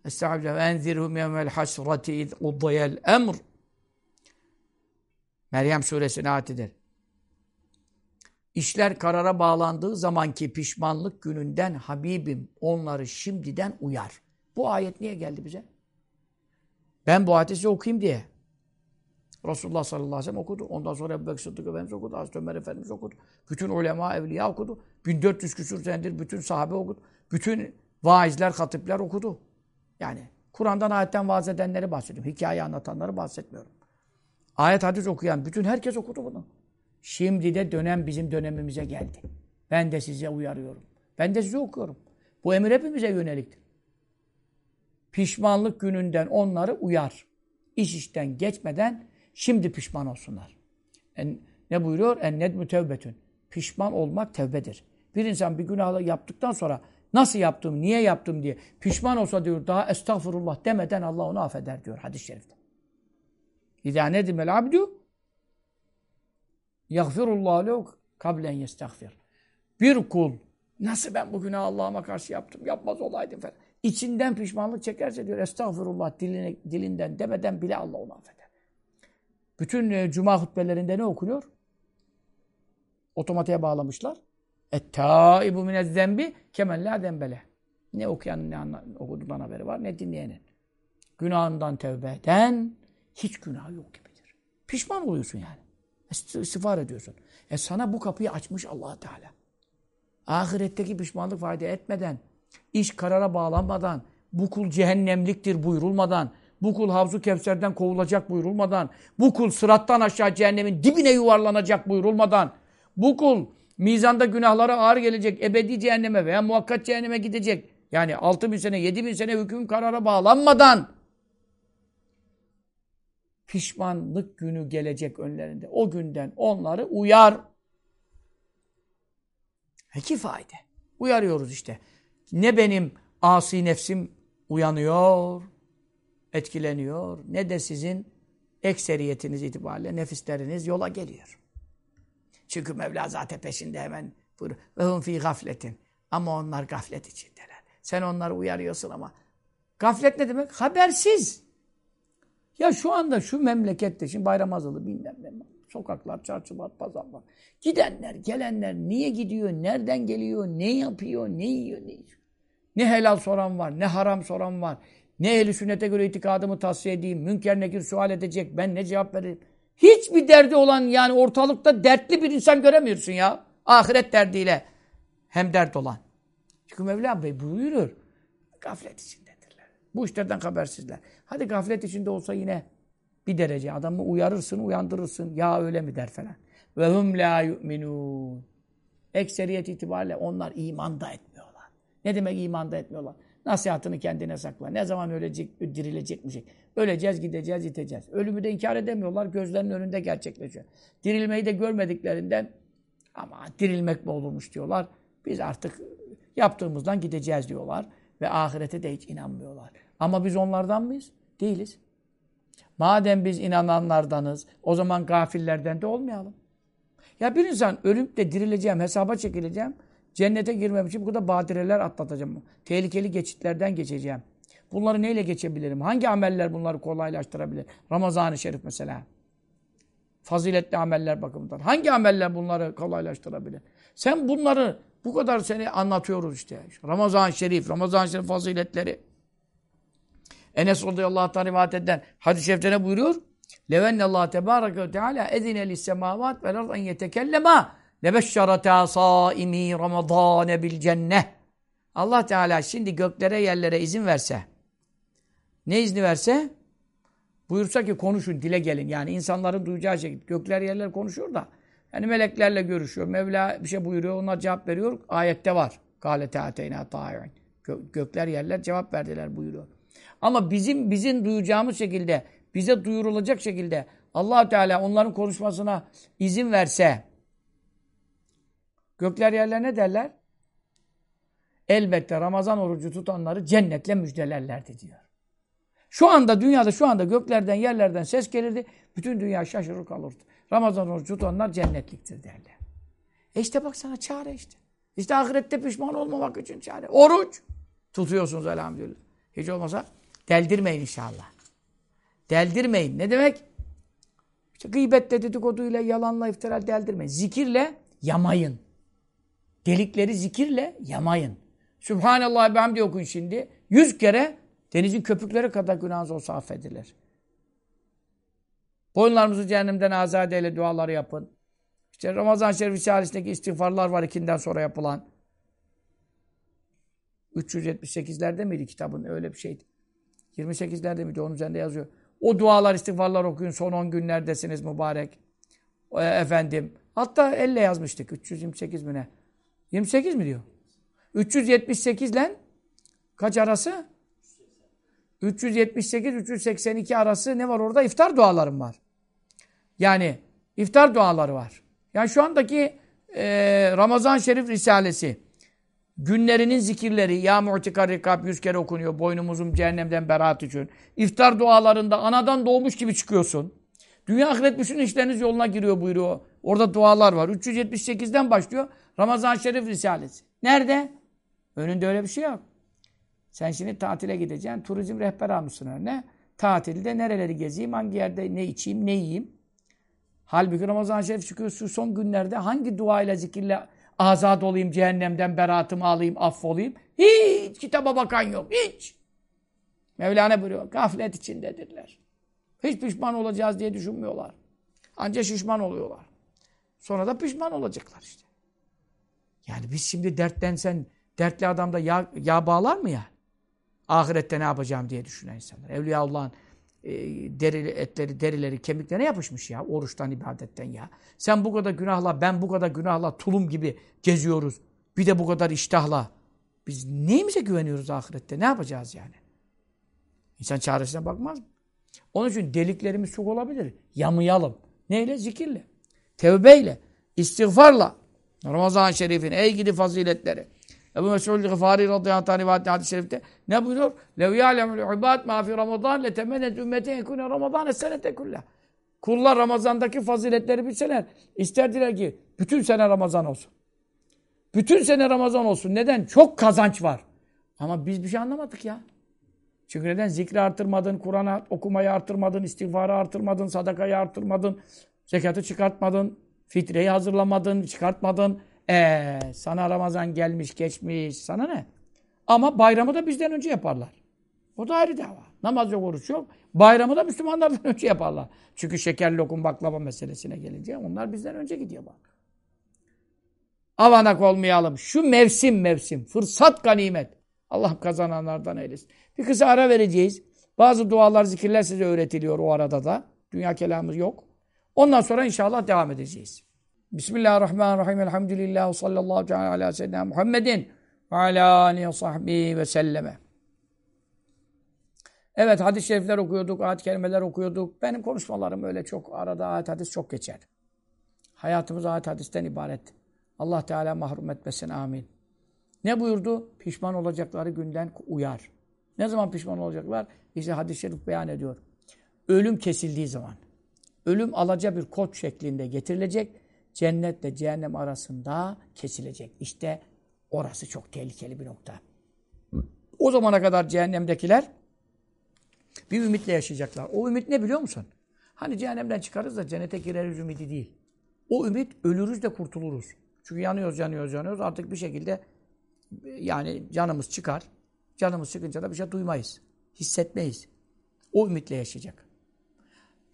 Estağfirullah. Enzirhum yevmel hasrati iz uddiyel emr. Meryem suresine ayetidir. İşler karara bağlandığı zamanki pişmanlık gününden Habibim onları şimdiden uyar. Bu ayet niye geldi bize? Ben bu ayeti okuyayım diye. Resulullah sallallahu aleyhi ve sellem okudu. Ondan sonra Ebu Bekir Sıddık Efendimiz okudu. Hazreti Ömer Efendimiz okudu. Bütün ulema, evliya okudu. 1400 küsur senedir bütün sahabe okudu. Bütün vaizler, hatipler okudu. Yani Kur'an'dan ayetten vaaz edenleri bahsediyorum. Hikaye anlatanları bahsetmiyorum. Ayet hadis okuyan bütün herkes okudu bunu. Şimdi de dönem bizim dönemimize geldi. Ben de size uyarıyorum. Ben de size okuyorum. Bu emir hepimize yöneliktir. Pişmanlık gününden onları uyar. İş işten geçmeden şimdi pişman olsunlar. En, ne buyuruyor? En nedmü tevbetün. Pişman olmak tevbedir. Bir insan bir günahı yaptıktan sonra nasıl yaptım, niye yaptım diye pişman olsa diyor daha estağfurullah demeden Allah onu affeder diyor hadis-i şerifte. İzâ nedimel abdu yagfirullahu lehu kablen yestagfir. Bir kul nasıl ben bu günahı Allah'ıma karşı yaptım, yapmaz olaydım falan. İçinden pişmanlık çekerse diyor estağfurullah diline, dilinden demeden bile Allah onu affeder. Bütün e, cuma hutbelerinde ne okunuyor? Otomatiğe bağlamışlar. Et-tâibu minezzembi kemen la dembele. Ne okuyanın ne okuduğundan haberi var ne dinleyenin. Günahından tevbe eden hiç günah yok gibidir. Pişman oluyorsun yani. İstiğfar ediyorsun. E sana bu kapıyı açmış allah Teala. Ahiretteki pişmanlık fayda etmeden, iş karara bağlanmadan, bu kul cehennemliktir buyurulmadan, bu kul Havzu Kevser'den kovulacak buyurulmadan, bu kul sırattan aşağı cehennemin dibine yuvarlanacak buyurulmadan, bu kul mizanda günahlara ağır gelecek, ebedi cehenneme veya muhakkat cehenneme gidecek. Yani 6 bin sene, 7 bin sene hüküm karara bağlanmadan pişmanlık günü gelecek önlerinde. O günden onları uyar. Peki fayda. Uyarıyoruz işte. Ne benim asi nefsim uyanıyor, etkileniyor, ne de sizin ekseriyetiniz itibariyle nefisleriniz yola geliyor. Çünkü Mevla zaten peşinde hemen buyuruyor. Ve hum fi gafletin. Ama onlar gaflet içindeler. Sen onları uyarıyorsun ama. Gaflet ne demek? Habersiz. Ya şu anda şu memlekette şimdi bayram azalı bilmem ne. Sokaklar, çarşılar, pazarlar. Gidenler, gelenler niye gidiyor, nereden geliyor, ne yapıyor, ne yiyor, ne yiyor. Ne helal soran var, ne haram soran var. Ne ehli sünnete göre itikadımı tavsiye edeyim, münker nekir sual edecek, ben ne cevap veririm. Hiçbir derdi olan yani ortalıkta dertli bir insan göremiyorsun ya. Ahiret derdiyle hem dert olan. Çünkü Mevla Bey buyurur. Gaflet içindedirler. Bu işlerden habersizler. Hadi gaflet içinde olsa yine bir derece. Adamı uyarırsın, uyandırırsın. Ya öyle mi der falan. Ve hum la yu'minun. Ekseriyet itibariyle onlar iman da etmiyorlar. Ne demek iman da etmiyorlar? Nasihatını kendine sakla. Ne zaman ölecek, dirilecekmiş. Öleceğiz, gideceğiz, gideceğiz. Ölümü de inkar edemiyorlar. Gözlerinin önünde gerçekleşiyor. Dirilmeyi de görmediklerinden ama dirilmek mi olurmuş diyorlar. Biz artık yaptığımızdan gideceğiz diyorlar. Ve ahirete de hiç inanmıyorlar. Ama biz onlardan mıyız? Değiliz. Madem biz inananlardanız, o zaman gafillerden de olmayalım. Ya bir insan ölüp de dirileceğim, hesaba çekileceğim, cennete girmem için bu kadar badireler atlatacağım. Tehlikeli geçitlerden geçeceğim. Bunları neyle geçebilirim? Hangi ameller bunları kolaylaştırabilir? Ramazan-ı Şerif mesela. Faziletli ameller bakımından. Hangi ameller bunları kolaylaştırabilir? Sen bunları bu kadar seni anlatıyoruz işte. Ramazan-ı Şerif, Ramazan-ı Şerif faziletleri. Enes radıyallahu anh rivayet eden hadis-i şerifte buyuruyor? Levenne Allah tebareke ve teala ezine lis semavat vel ard en yetekellema lebeşşerata saimi ramazane bil cenneh. Allah Teala şimdi göklere yerlere izin verse ne izni verse? Buyursa ki konuşun, dile gelin. Yani insanların duyacağı şekilde. Gökler yerler konuşuyor da. Yani meleklerle görüşüyor. Mevla bir şey buyuruyor, ona cevap veriyor. Ayette var. Kâle teâteyna ta'in. Gökler yerler cevap verdiler buyuruyor. Ama bizim bizim duyacağımız şekilde, bize duyurulacak şekilde allah Teala onların konuşmasına izin verse gökler yerler ne derler? Elbette Ramazan orucu tutanları cennetle müjdelerlerdi diyor. Şu anda dünyada şu anda göklerden yerlerden ses gelirdi. Bütün dünya şaşırır kalırdı. Ramazan orucu tutanlar cennetliktir derler. E işte bak çare işte. İşte ahirette pişman olmamak için çare. Oruç. Tutuyorsunuz elhamdülillah. Hiç olmasa deldirmeyin inşallah. Deldirmeyin. Ne demek? İşte gıybetle, dedikoduyla, yalanla, iftira deldirmeyin. Zikirle yamayın. Delikleri zikirle yamayın. Sübhanallah ve hamdi okuyun şimdi. Yüz kere denizin köpükleri kadar günahınız olsa affedilir. Boyunlarımızı cehennemden azade eyle duaları yapın. İşte Ramazan-ı Şerif Risalesi'ndeki istiğfarlar var ikinden sonra yapılan. 378'lerde miydi kitabın? Öyle bir şeydi. 28'lerde miydi? Onun üzerinde yazıyor. O dualar, istiğfarlar okuyun. Son 10 günlerdesiniz mübarek. E, efendim. Hatta elle yazmıştık. 328 mi ne? 28 mi diyor? 378 ile kaç arası? 378-382 arası ne var orada? İftar dualarım var. Yani iftar duaları var. Yani şu andaki e, Ramazan Şerif Risalesi günlerinin zikirleri ya mu'tikar rikab yüz kere okunuyor. Boynumuzun cehennemden beraat için. İftar dualarında anadan doğmuş gibi çıkıyorsun. Dünya ahiret bütün işleriniz yoluna giriyor buyuruyor. Orada dualar var. 378'den başlıyor. Ramazan Şerif Risalesi. Nerede? Önünde öyle bir şey yok. Sen şimdi tatile gideceksin. Turizm rehber almışsın önüne. Tatilde nereleri gezeyim, hangi yerde ne içeyim, ne yiyeyim. Halbuki Ramazan-ı Şerif çıkıyor son günlerde hangi duayla, zikirle azat olayım, cehennemden beraatımı alayım, affolayım. Hiç kitaba bakan yok, hiç. Mevlana buyuruyor, gaflet içindedirler. Hiç pişman olacağız diye düşünmüyorlar. Ancak şişman oluyorlar. Sonra da pişman olacaklar işte. Yani biz şimdi dertlensen, dertli adamda yağ, yağ bağlar mı ya? Ahirette ne yapacağım diye düşünen insanlar. Evliya Allah'ın e, derili, etleri, derileri, kemiklerine yapışmış ya. Oruçtan, ibadetten ya. Sen bu kadar günahla, ben bu kadar günahla tulum gibi geziyoruz. Bir de bu kadar iştahla. Biz neyimize güveniyoruz ahirette? Ne yapacağız yani? İnsan çaresine bakmaz mı? Onun için deliklerimiz çok olabilir. Yamayalım. Neyle? Zikirle. Tevbeyle. istiğfarla. Ramazan-ı Şerif'in ey gidi faziletleri. Ebu Mes'ud Gıfari radıyallahu anh rivayetli hadis-i şerifte ne buyuruyor? Ya'lemul ibad ma fi Ramazan le temennet ümmeti ekune Ramazan senete kulla. Kullar Ramazan'daki faziletleri bilseler isterdiler ki bütün sene Ramazan olsun. Bütün sene Ramazan olsun. Neden? Çok kazanç var. Ama biz bir şey anlamadık ya. Çünkü neden? Zikri artırmadın, Kur'an okumayı artırmadın, istiğfarı artırmadın, sadakayı artırmadın, zekatı çıkartmadın, fitreyi hazırlamadın, çıkartmadın. Ee, sana Ramazan gelmiş, geçmiş, sana ne? Ama bayramı da bizden önce yaparlar. O da ayrı dava. Namaz yok, oruç yok. Bayramı da Müslümanlardan önce yaparlar. Çünkü şeker, lokum, baklava meselesine gelince onlar bizden önce gidiyor bak. Avanak olmayalım. Şu mevsim mevsim. Fırsat ganimet. Allah kazananlardan eylesin. Bir kısa ara vereceğiz. Bazı dualar, zikirler size öğretiliyor o arada da. Dünya kelamı yok. Ondan sonra inşallah devam edeceğiz. Bismillahirrahmanirrahim. Elhamdülillah. Sallallahu aleyhi ala seyyidina Muhammedin ve ala sahbihi ve selleme. Evet hadis-i şerifler okuyorduk, ayet kelimeler okuyorduk. Benim konuşmalarım öyle çok arada ayet hadis çok geçer. Hayatımız ayet hadisten ibaret. Allah Teala mahrum etmesin. Amin. Ne buyurdu? Pişman olacakları günden uyar. Ne zaman pişman olacaklar? İşte hadis-i şerif beyan ediyor. Ölüm kesildiği zaman. Ölüm alaca bir koç şeklinde getirilecek. Cennetle cehennem arasında kesilecek. İşte orası çok tehlikeli bir nokta. O zamana kadar cehennemdekiler bir ümitle yaşayacaklar. O ümit ne biliyor musun? Hani cehennemden çıkarız da cennete gireriz ümidi değil. O ümit ölürüz de kurtuluruz. Çünkü yanıyoruz, yanıyoruz, yanıyoruz. Artık bir şekilde yani canımız çıkar. Canımız çıkınca da bir şey duymayız. Hissetmeyiz. O ümitle yaşayacak.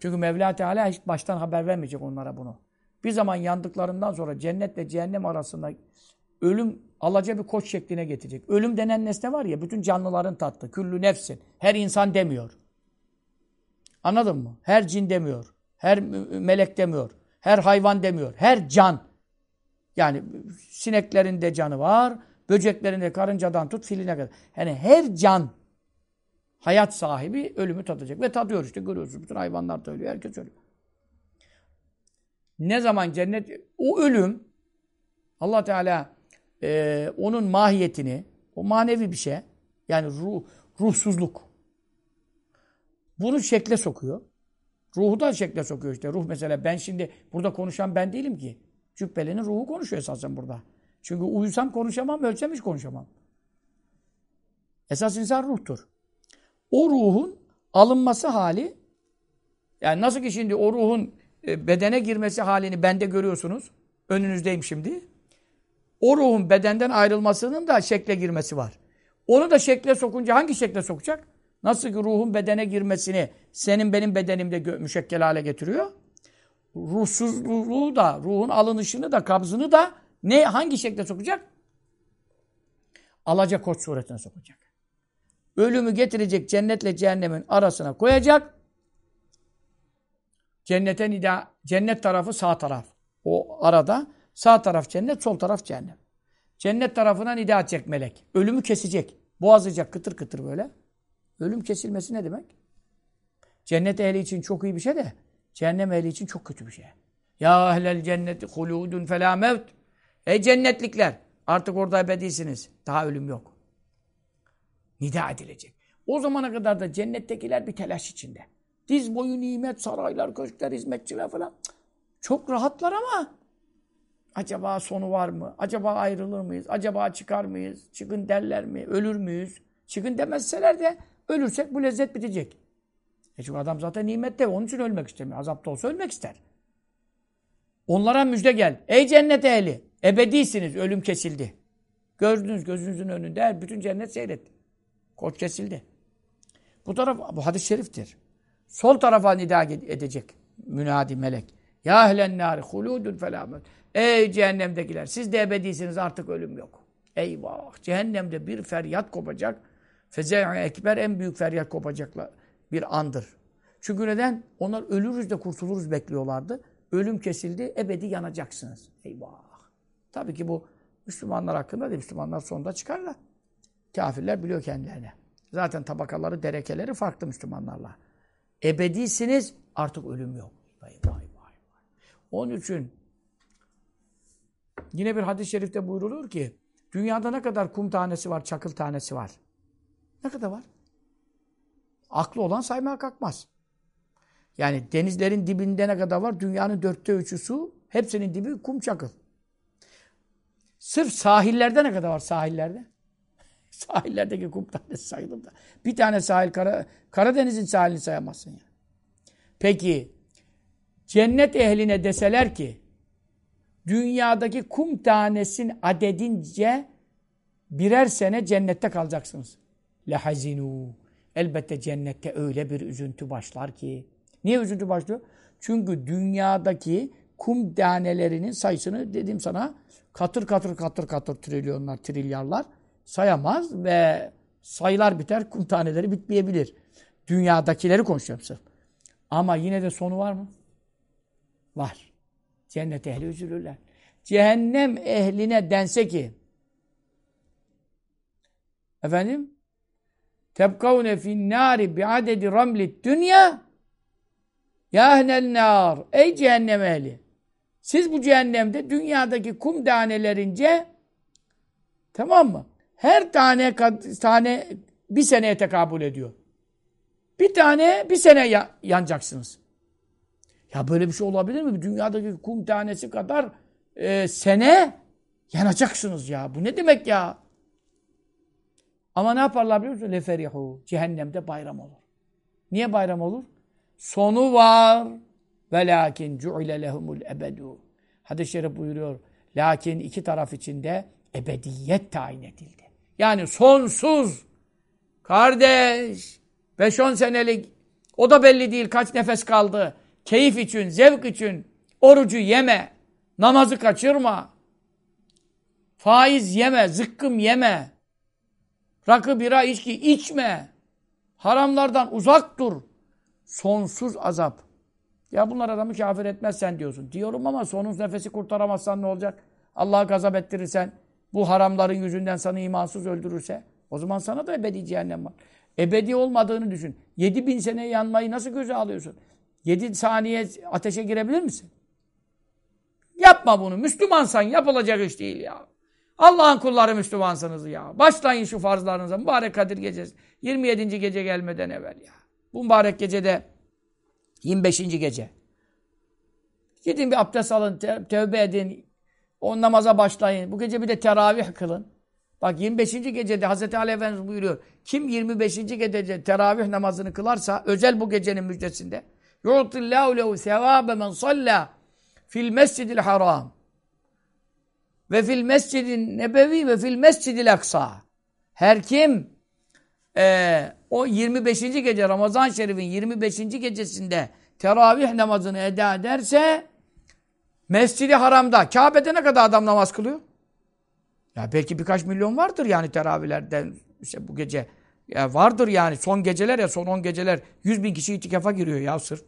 Çünkü Mevla Teala hiç baştan haber vermeyecek onlara bunu. Bir zaman yandıklarından sonra cennetle cehennem arasında ölüm alaca bir koç şekline getirecek. Ölüm denen nesne var ya bütün canlıların tatlı. Küllü nefsin. Her insan demiyor. Anladın mı? Her cin demiyor. Her melek demiyor. Her hayvan demiyor. Her can. Yani sineklerin de canı var. Böceklerin de karıncadan tut filine kadar. Yani her can hayat sahibi ölümü tadacak. Ve tadıyor işte görüyorsunuz. Bütün hayvanlar da ölüyor. Herkes ölüyor. Ne zaman cennet o ölüm Allah Teala e, onun mahiyetini o manevi bir şey yani ruh, ruhsuzluk bunu şekle sokuyor. Ruhu da şekle sokuyor işte. Ruh mesela ben şimdi burada konuşan ben değilim ki. Cübbelinin ruhu konuşuyor esasen burada. Çünkü uyusam konuşamam, ölsem hiç konuşamam. Esas insan ruhtur. O ruhun alınması hali yani nasıl ki şimdi o ruhun bedene girmesi halini bende görüyorsunuz. Önünüzdeyim şimdi. O ruhun bedenden ayrılmasının da şekle girmesi var. Onu da şekle sokunca hangi şekle sokacak? Nasıl ki ruhun bedene girmesini senin benim bedenimde müşekkel hale getiriyor. Ruhsuzluğu da, ruhun alınışını da, kabzını da ne hangi şekle sokacak? Alaca koç suretine sokacak. Ölümü getirecek cennetle cehennemin arasına koyacak. Cennete nida, cennet tarafı sağ taraf. O arada sağ taraf cennet, sol taraf cehennem. Cennet tarafına nida edecek melek. Ölümü kesecek. Boğazlayacak kıtır kıtır böyle. Ölüm kesilmesi ne demek? Cennet ehli için çok iyi bir şey de cehennem ehli için çok kötü bir şey. Ya ehlel cenneti huludun felâ mevt. Ey cennetlikler! Artık orada ebedisiniz. Daha ölüm yok. Nida edilecek. O zamana kadar da cennettekiler bir telaş içinde. Diz boyu nimet, saraylar, köşkler, hizmetçiler falan. Çok rahatlar ama acaba sonu var mı? Acaba ayrılır mıyız? Acaba çıkar mıyız? Çıkın derler mi? Ölür müyüz? Çıkın demezseler de ölürsek bu lezzet bitecek. E çünkü adam zaten nimette onun için ölmek istemiyor. Azapta olsa ölmek ister. Onlara müjde gel. Ey cennet ehli! Ebedisiniz. Ölüm kesildi. Gördünüz gözünüzün önünde bütün cennet seyretti. Koç kesildi. Bu taraf bu hadis-i şeriftir. Sol tarafa nida edecek münadi melek. Ya ehlen nâri hulûdun felâmet. Ey cehennemdekiler siz de ebedisiniz artık ölüm yok. Eyvah cehennemde bir feryat kopacak. Feze-i ekber en büyük feryat kopacaklar bir andır. Çünkü neden? Onlar ölürüz de kurtuluruz bekliyorlardı. Ölüm kesildi, ebedi yanacaksınız. Eyvah! Tabii ki bu Müslümanlar hakkında değil. Müslümanlar sonunda çıkarlar. Kafirler biliyor kendilerine. Zaten tabakaları, derekeleri farklı Müslümanlarla. Ebedisiniz, artık ölüm yok. Vay vay vay. vay. Onun için yine bir hadis-i şerifte buyrulur ki dünyada ne kadar kum tanesi var, çakıl tanesi var. Ne kadar var? Aklı olan saymaya kalkmaz. Yani denizlerin dibinde ne kadar var? Dünyanın dörtte üçü su. Hepsinin dibi kum çakıl. Sırf sahillerde ne kadar var sahillerde? Sahillerdeki kum tanesi sayılır da. Bir tane sahil Kara, Karadeniz'in sahilini sayamazsın ya. Yani. Peki cennet ehline deseler ki dünyadaki kum tanesinin adedince birer sene cennette kalacaksınız. Lehazinu. Elbette cennette öyle bir üzüntü başlar ki. Niye üzüntü başlıyor? Çünkü dünyadaki kum tanelerinin sayısını dedim sana katır katır katır katır trilyonlar, trilyarlar sayamaz ve sayılar biter, kum taneleri bitmeyebilir. Dünyadakileri konuşuyorum sırf. Ama yine de sonu var mı? Var. Cennet ehli üzülürler. Cehennem ehline dense ki efendim tebkavne finnâri bi'adedi ramlit dünya ya ehnel nar ey cehennem ehli siz bu cehennemde dünyadaki kum tanelerince tamam mı? Her tane tane bir seneye tekabül ediyor. Bir tane bir sene ya, yanacaksınız. Ya böyle bir şey olabilir mi? Dünyadaki kum tanesi kadar e, sene yanacaksınız ya. Bu ne demek ya? Ama ne yaparlar biliyor musun? Leferihu. Cehennemde bayram olur. Niye bayram olur? Sonu var. Ve lakin cu'ile lehumul ebedu. Hadis-i şerif buyuruyor. Lakin iki taraf içinde ebediyet tayin edildi. Yani sonsuz. Kardeş. 5-10 senelik. O da belli değil kaç nefes kaldı. Keyif için, zevk için. Orucu yeme. Namazı kaçırma. Faiz yeme, zıkkım yeme. Rakı, bira, içki içme. Haramlardan uzak dur. Sonsuz azap. Ya bunlar adamı kafir etmezsen diyorsun. Diyorum ama sonun nefesi kurtaramazsan ne olacak? Allah'a gazap ettirirsen, bu haramların yüzünden sana imansız öldürürse, o zaman sana da ebedi cehennem var. Ebedi olmadığını düşün. 7 bin sene yanmayı nasıl göze alıyorsun? 7 saniye ateşe girebilir misin? Yapma bunu. Müslümansan yapılacak iş değil ya. Allah'ın kulları Müslümansınız ya. Başlayın şu farzlarınıza. Mübarek Kadir gecesi. 27. gece gelmeden evvel ya. Bu mübarek gecede 25. gece. Gidin bir abdest alın, tövbe edin. O namaza başlayın. Bu gece bir de teravih kılın. Bak 25. gecede Hazreti Ali Efendimiz buyuruyor. Kim 25. gecede teravih namazını kılarsa özel bu gecenin müjdesinde yu'tillâhu lehu sevâbe men sallâ fil mescidil haram ve fil mescidin nebevi ve fil mescidil aksa. Her kim e, o 25. gece Ramazan Şerif'in 25. gecesinde teravih namazını eda ederse Mescidi Haram'da Kabe'de ne kadar adam namaz kılıyor? Ya belki birkaç milyon vardır yani teravihlerden işte bu gece. Ya vardır yani son geceler ya son 10 geceler 100 bin kişi itikafa giriyor ya sırf.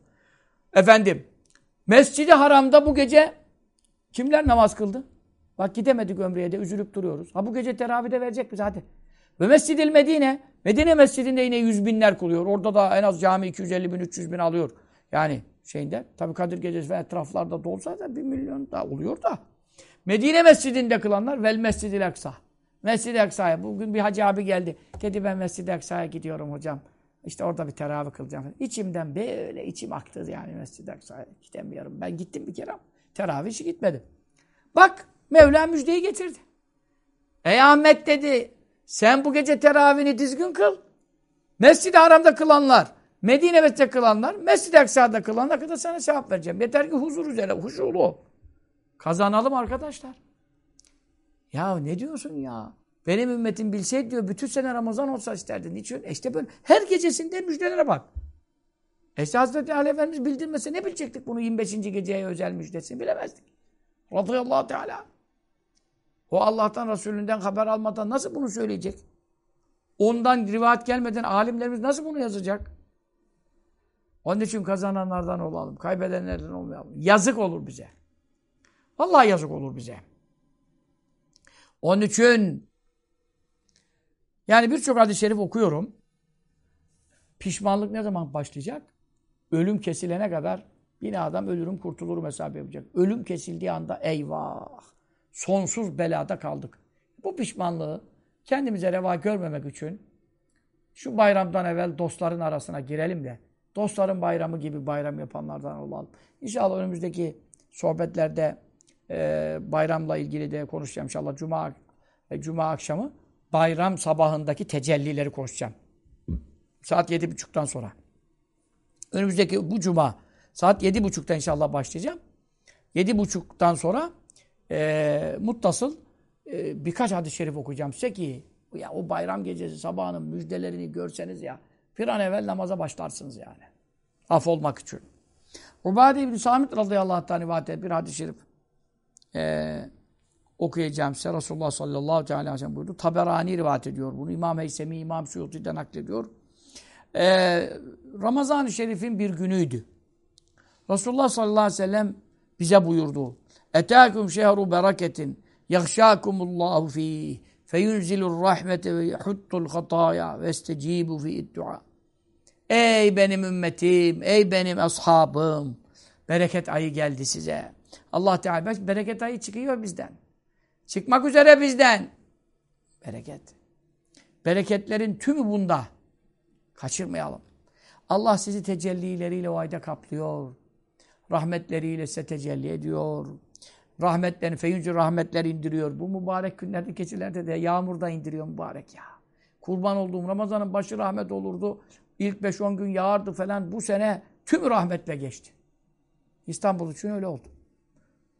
Efendim Mescidi Haram'da bu gece kimler namaz kıldı? Bak gidemedik ömreye de üzülüp duruyoruz. Ha bu gece teravide verecek bize hadi. Ve Mescid-i Medine. Medine Mescidi'nde yine yüz binler kılıyor. Orada da en az cami 250 bin, 300 bin alıyor. Yani şeyinde. Tabi Kadir Gecesi ve etraflarda dolsa da bir milyon da oluyor da. Medine Mescidi'nde kılanlar vel Mescid-i Aksa. Mescid-i Aksa'ya. Bugün bir hacı abi geldi. Dedi ben Mescid-i Aksa'ya gidiyorum hocam. İşte orada bir teravih kılacağım. İçimden böyle içim aktı yani Mescid-i Aksa'ya gidemiyorum. Ben gittim bir kere ama teravih işi gitmedim. Bak Mevla müjdeyi getirdi. Ey Ahmet dedi sen bu gece teravihini dizgin kıl. Mescid-i Haram'da kılanlar, Medine Mescid'de kılanlar, Mescid-i Aksa'da kılanlar kadar sana cevap vereceğim. Yeter ki huzur üzere, huşulu ol. Kazanalım arkadaşlar. Ya ne diyorsun ya? Benim ümmetim bilseydi diyor bütün sene Ramazan olsa isterdi. Niçin? E işte böyle her gecesinde müjdelere bak. E işte Hazreti Ali Efendimiz bildirmese ne bilecektik bunu 25. geceye özel müjdesini bilemezdik. Radıyallahu Teala. O Allah'tan Resulünden haber almadan nasıl bunu söyleyecek? Ondan rivayet gelmeden alimlerimiz nasıl bunu yazacak? Onun için kazananlardan olalım. Kaybedenlerden olmayalım. Yazık olur bize. Vallahi yazık olur bize. Onun için yani birçok hadis-i şerif okuyorum. Pişmanlık ne zaman başlayacak? Ölüm kesilene kadar yine adam ölürüm kurtulurum hesabı yapacak. Ölüm kesildiği anda eyvah sonsuz belada kaldık. Bu pişmanlığı kendimize reva görmemek için şu bayramdan evvel dostların arasına girelim de dostların bayramı gibi bayram yapanlardan olalım. İnşallah önümüzdeki sohbetlerde e, bayramla ilgili de konuşacağım inşallah. Cuma, e, Cuma akşamı bayram sabahındaki tecellileri konuşacağım. Saat yedi buçuktan sonra. Önümüzdeki bu cuma saat yedi buçukta inşallah başlayacağım. Yedi buçuktan sonra e, muttasıl e, birkaç hadis-i şerif okuyacağım size ki ya o bayram gecesi sabahının müjdelerini görseniz ya bir an evvel namaza başlarsınız yani. Af olmak için. Ubade İbni Samit radıyallahu anh rivayet bir hadis-i şerif e, okuyacağım size. Resulullah sallallahu aleyhi ve sellem buyurdu. Taberani rivayet ediyor bunu. İmam Heysemi, İmam Suyuti'den naklediyor. E, Ramazan-ı Şerif'in bir günüydü. Resulullah sallallahu aleyhi ve sellem bize buyurdu. Etâkum şehru bereketin yahşâkumullahu fîh feyunzilur rahmete ve yahuttul hatâya ve estecibu fi'id dua. Ey benim ümmetim, ey benim ashabım. Bereket ayı geldi size. Allah Teala bereket ayı çıkıyor bizden. Çıkmak üzere bizden. Bereket. Bereketlerin tümü bunda. Kaçırmayalım. Allah sizi tecellileriyle o ayda kaplıyor. Rahmetleriyle size tecelli ediyor. Rahmetlerini, feyüncü rahmetler indiriyor. Bu mübarek günlerde, gecilerde de yağmur da indiriyor mübarek ya. Kurban olduğum Ramazan'ın başı rahmet olurdu. İlk 5-10 gün yağardı falan. Bu sene tüm rahmetle geçti. İstanbul için öyle oldu.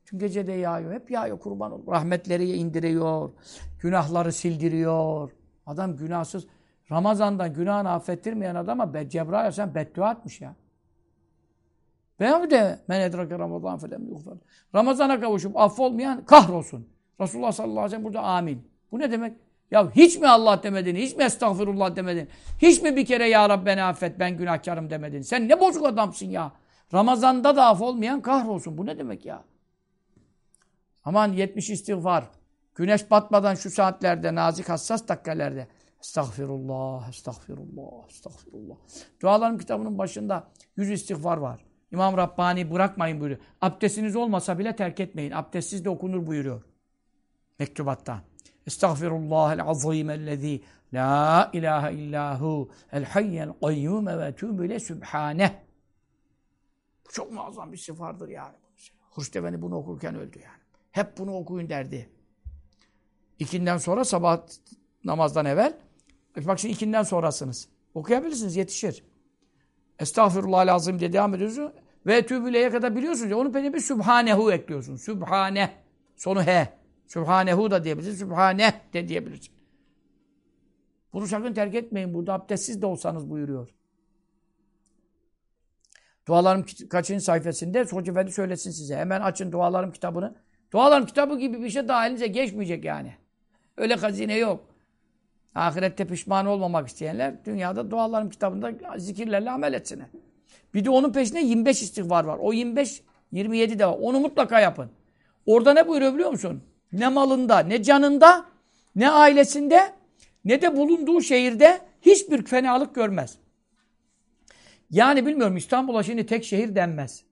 Tüm gece de yağıyor. Hep yağıyor kurban olur. Rahmetleri indiriyor. Günahları sildiriyor. Adam günahsız. Ramazan'dan günahını affettirmeyen adama Cebrail sen beddua etmiş ya. Ben de men edrake Ramazan felem yuhfar. Ramazana kavuşup affolmayan kahrolsun. Resulullah sallallahu aleyhi ve sellem burada amin. Bu ne demek? Ya hiç mi Allah demedin? Hiç mi estağfirullah demedin? Hiç mi bir kere ya Rabbi beni affet ben günahkarım demedin? Sen ne bozuk adamsın ya. Ramazanda da af olmayan kahrolsun. Bu ne demek ya? Aman 70 istiğfar. Güneş batmadan şu saatlerde, nazik hassas dakikalarda. Estağfirullah, estağfirullah, estağfirullah. Dualarım kitabının başında 100 istiğfar var. İmam Rabbani bırakmayın buyuruyor. Abdestiniz olmasa bile terk etmeyin. Abdestsiz de okunur buyuruyor. Mektubatta. Estağfirullahel azim ellezî la ilahe illahu el hayyel kayyume ve tûbüle sübhaneh. Bu çok muazzam bir sıfardır yani. Hurşteveni bunu okurken öldü yani. Hep bunu okuyun derdi. İkinden sonra sabah namazdan evvel. Bak şimdi ikinden sonrasınız. Okuyabilirsiniz yetişir. Estağfirullah lazım diye devam ediyorsunuz. Ve tübüleye kadar biliyorsunuz ya. Onun peşine bir Sübhanehu ekliyorsun. Sübhane. Sonu he. Sübhanehu da diyebilirsin. Sübhane de diyebilirsin. Bunu sakın terk etmeyin. Burada abdestsiz de olsanız buyuruyor. Dualarım kaçıncı sayfasında Hoca Efendi söylesin size. Hemen açın dualarım kitabını. Dualarım kitabı gibi bir şey daha elinize geçmeyecek yani. Öyle hazine yok. Ahirette pişman olmamak isteyenler dünyada dualarım kitabında zikirlerle amel etsinler. Bir de onun peşinde 25 istiğfar var. O 25, 27 de var. Onu mutlaka yapın. Orada ne buyuruyor biliyor musun? Ne malında, ne canında, ne ailesinde, ne de bulunduğu şehirde hiçbir fenalık görmez. Yani bilmiyorum İstanbul'a şimdi tek şehir denmez.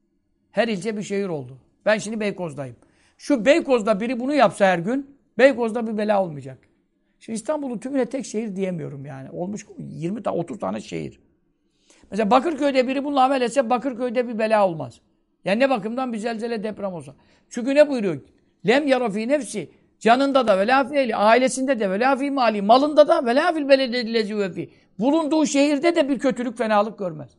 Her ilçe bir şehir oldu. Ben şimdi Beykoz'dayım. Şu Beykoz'da biri bunu yapsa her gün, Beykoz'da bir bela olmayacak. Şimdi İstanbul'un tümüne tek şehir diyemiyorum yani. Olmuş 20 tane 30 tane şehir. Mesela Bakırköy'de biri bununla amel etse Bakırköy'de bir bela olmaz. Yani ne bakımdan bir zelzele deprem olsa. Çünkü ne buyuruyor? Lem yara fi nefsi. Canında da ve la fi ailesinde de ve la fi mali, malında da ve la fil belediyellezi ve fi. Bulunduğu şehirde de bir kötülük, fenalık görmez.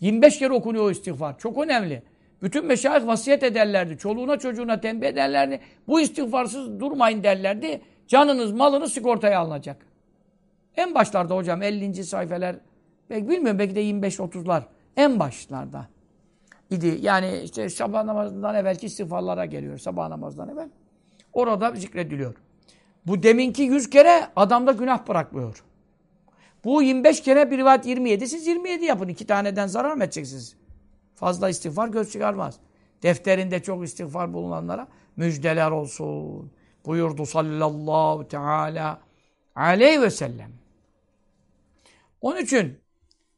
25 kere okunuyor o istiğfar. Çok önemli. Bütün meşayih vasiyet ederlerdi. Çoluğuna çocuğuna tembih ederlerdi. Bu istiğfarsız durmayın derlerdi. Canınız malınız sigortaya alınacak. En başlarda hocam 50. sayfeler belki bilmiyorum belki de 25-30'lar en başlarda idi. Yani işte sabah namazından evvelki istiğfarlara geliyor. Sabah namazından evvel. Orada zikrediliyor. Bu deminki 100 kere adamda günah bırakmıyor. Bu 25 kere bir rivayet 27. Siz 27 yapın. iki taneden zarar mı edeceksiniz? Fazla istiğfar göz çıkarmaz. Defterinde çok istiğfar bulunanlara müjdeler olsun. Buyurdu sallallahu teala aleyhi ve sellem. Onun için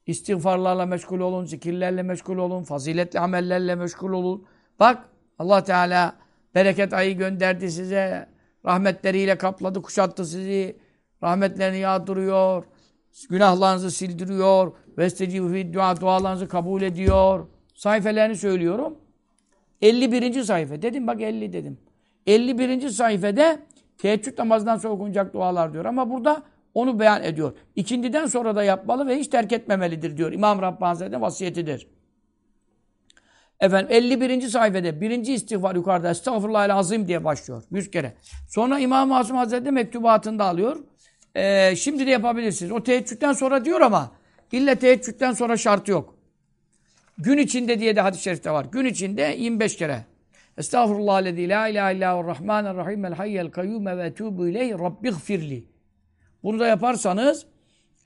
istiğfarlarla meşgul olun, zikirlerle meşgul olun, faziletli amellerle meşgul olun. Bak Allah Teala bereket ayı gönderdi size. Rahmetleriyle kapladı, kuşattı sizi. Rahmetlerini yağdırıyor. Günahlarınızı sildiriyor. Vestecibu dua dualarınızı kabul ediyor. Sayfelerini söylüyorum. 51. sayfa. Dedim bak 50 dedim. 51. sayfede teheccüd namazından sonra okunacak dualar diyor. Ama burada onu beyan ediyor. İkindiden sonra da yapmalı ve hiç terk etmemelidir diyor. İmam Rabbani Hazretleri'nin vasiyetidir. Efendim 51. sayfede birinci istiğfar yukarıda estağfurullah azim diye başlıyor. 100 kere. Sonra İmam-ı Azam Hazretleri mektubatında alıyor. Ee, şimdi de yapabilirsiniz. O teheccüden sonra diyor ama illa teheccüden sonra şartı yok. Gün içinde diye de hadis-i şerifte var. Gün içinde 25 kere. Estağfurullah lezi la ilahe illahur rahmanir el hayyel kayyume ve etubu ileyh rabbighfirli. Bunu da yaparsanız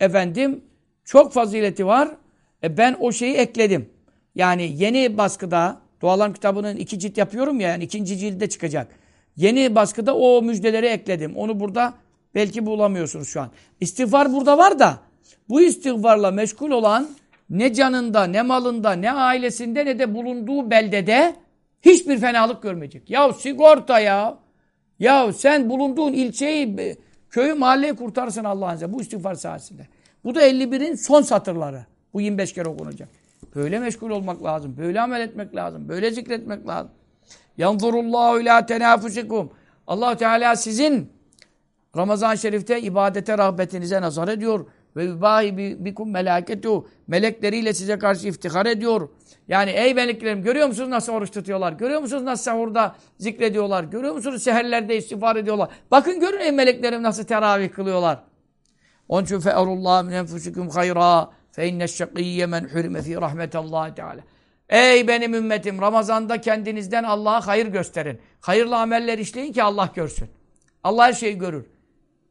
efendim çok fazileti var. E ben o şeyi ekledim. Yani yeni baskıda Dualarım kitabının iki cilt yapıyorum ya yani ikinci cilde çıkacak. Yeni baskıda o müjdeleri ekledim. Onu burada belki bulamıyorsunuz şu an. İstiğfar burada var da bu istiğfarla meşgul olan ne canında, ne malında, ne ailesinde ne de bulunduğu beldede hiçbir fenalık görmeyecek. Ya sigorta ya. Ya sen bulunduğun ilçeyi, köyü, mahalleyi kurtarsın Allah'ın izniyle. Bu istiğfar sayesinde. Bu da 51'in son satırları. Bu 25 kere okunacak. Böyle meşgul olmak lazım. Böyle amel etmek lazım. Böyle zikretmek lazım. Yanzurullahu ila tenafusikum. Allah Teala sizin Ramazan-ı Şerif'te ibadete rağbetinize nazar ediyor. Ve yubahi bikum melaketu. Melekleriyle size karşı iftihar ediyor. Yani ey meleklerim görüyor musunuz nasıl oruç tutuyorlar? Görüyor musunuz nasıl sahurda zikrediyorlar? Görüyor musunuz seherlerde istiğfar ediyorlar? Bakın görün ey meleklerim nasıl teravih kılıyorlar. Onun için fe'erullah min enfusikum hayra fe inneşşakiyye men hurime fi rahmetallahi teala. Ey benim ümmetim Ramazan'da kendinizden Allah'a hayır gösterin. Hayırlı ameller işleyin ki Allah görsün. Allah her şeyi görür.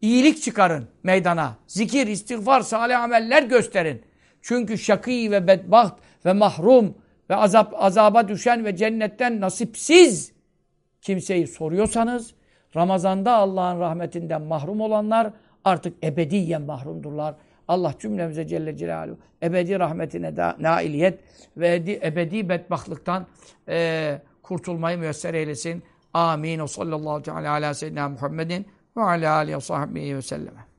İyilik çıkarın meydana. Zikir, istiğfar, salih ameller gösterin. Çünkü şakî ve bedbaht ve mahrum ve azap, azaba düşen ve cennetten nasipsiz kimseyi soruyorsanız Ramazan'da Allah'ın rahmetinden mahrum olanlar artık ebediyen mahrumdurlar. Allah cümlemize Celle Celaluhu ebedi rahmetine da, nailiyet ve ebedi bedbahtlıktan e, kurtulmayı müyesser eylesin. Amin. O sallallahu aleyhi ve sellem Muhammedin ve aleyhi ve sahbihi ve selleme.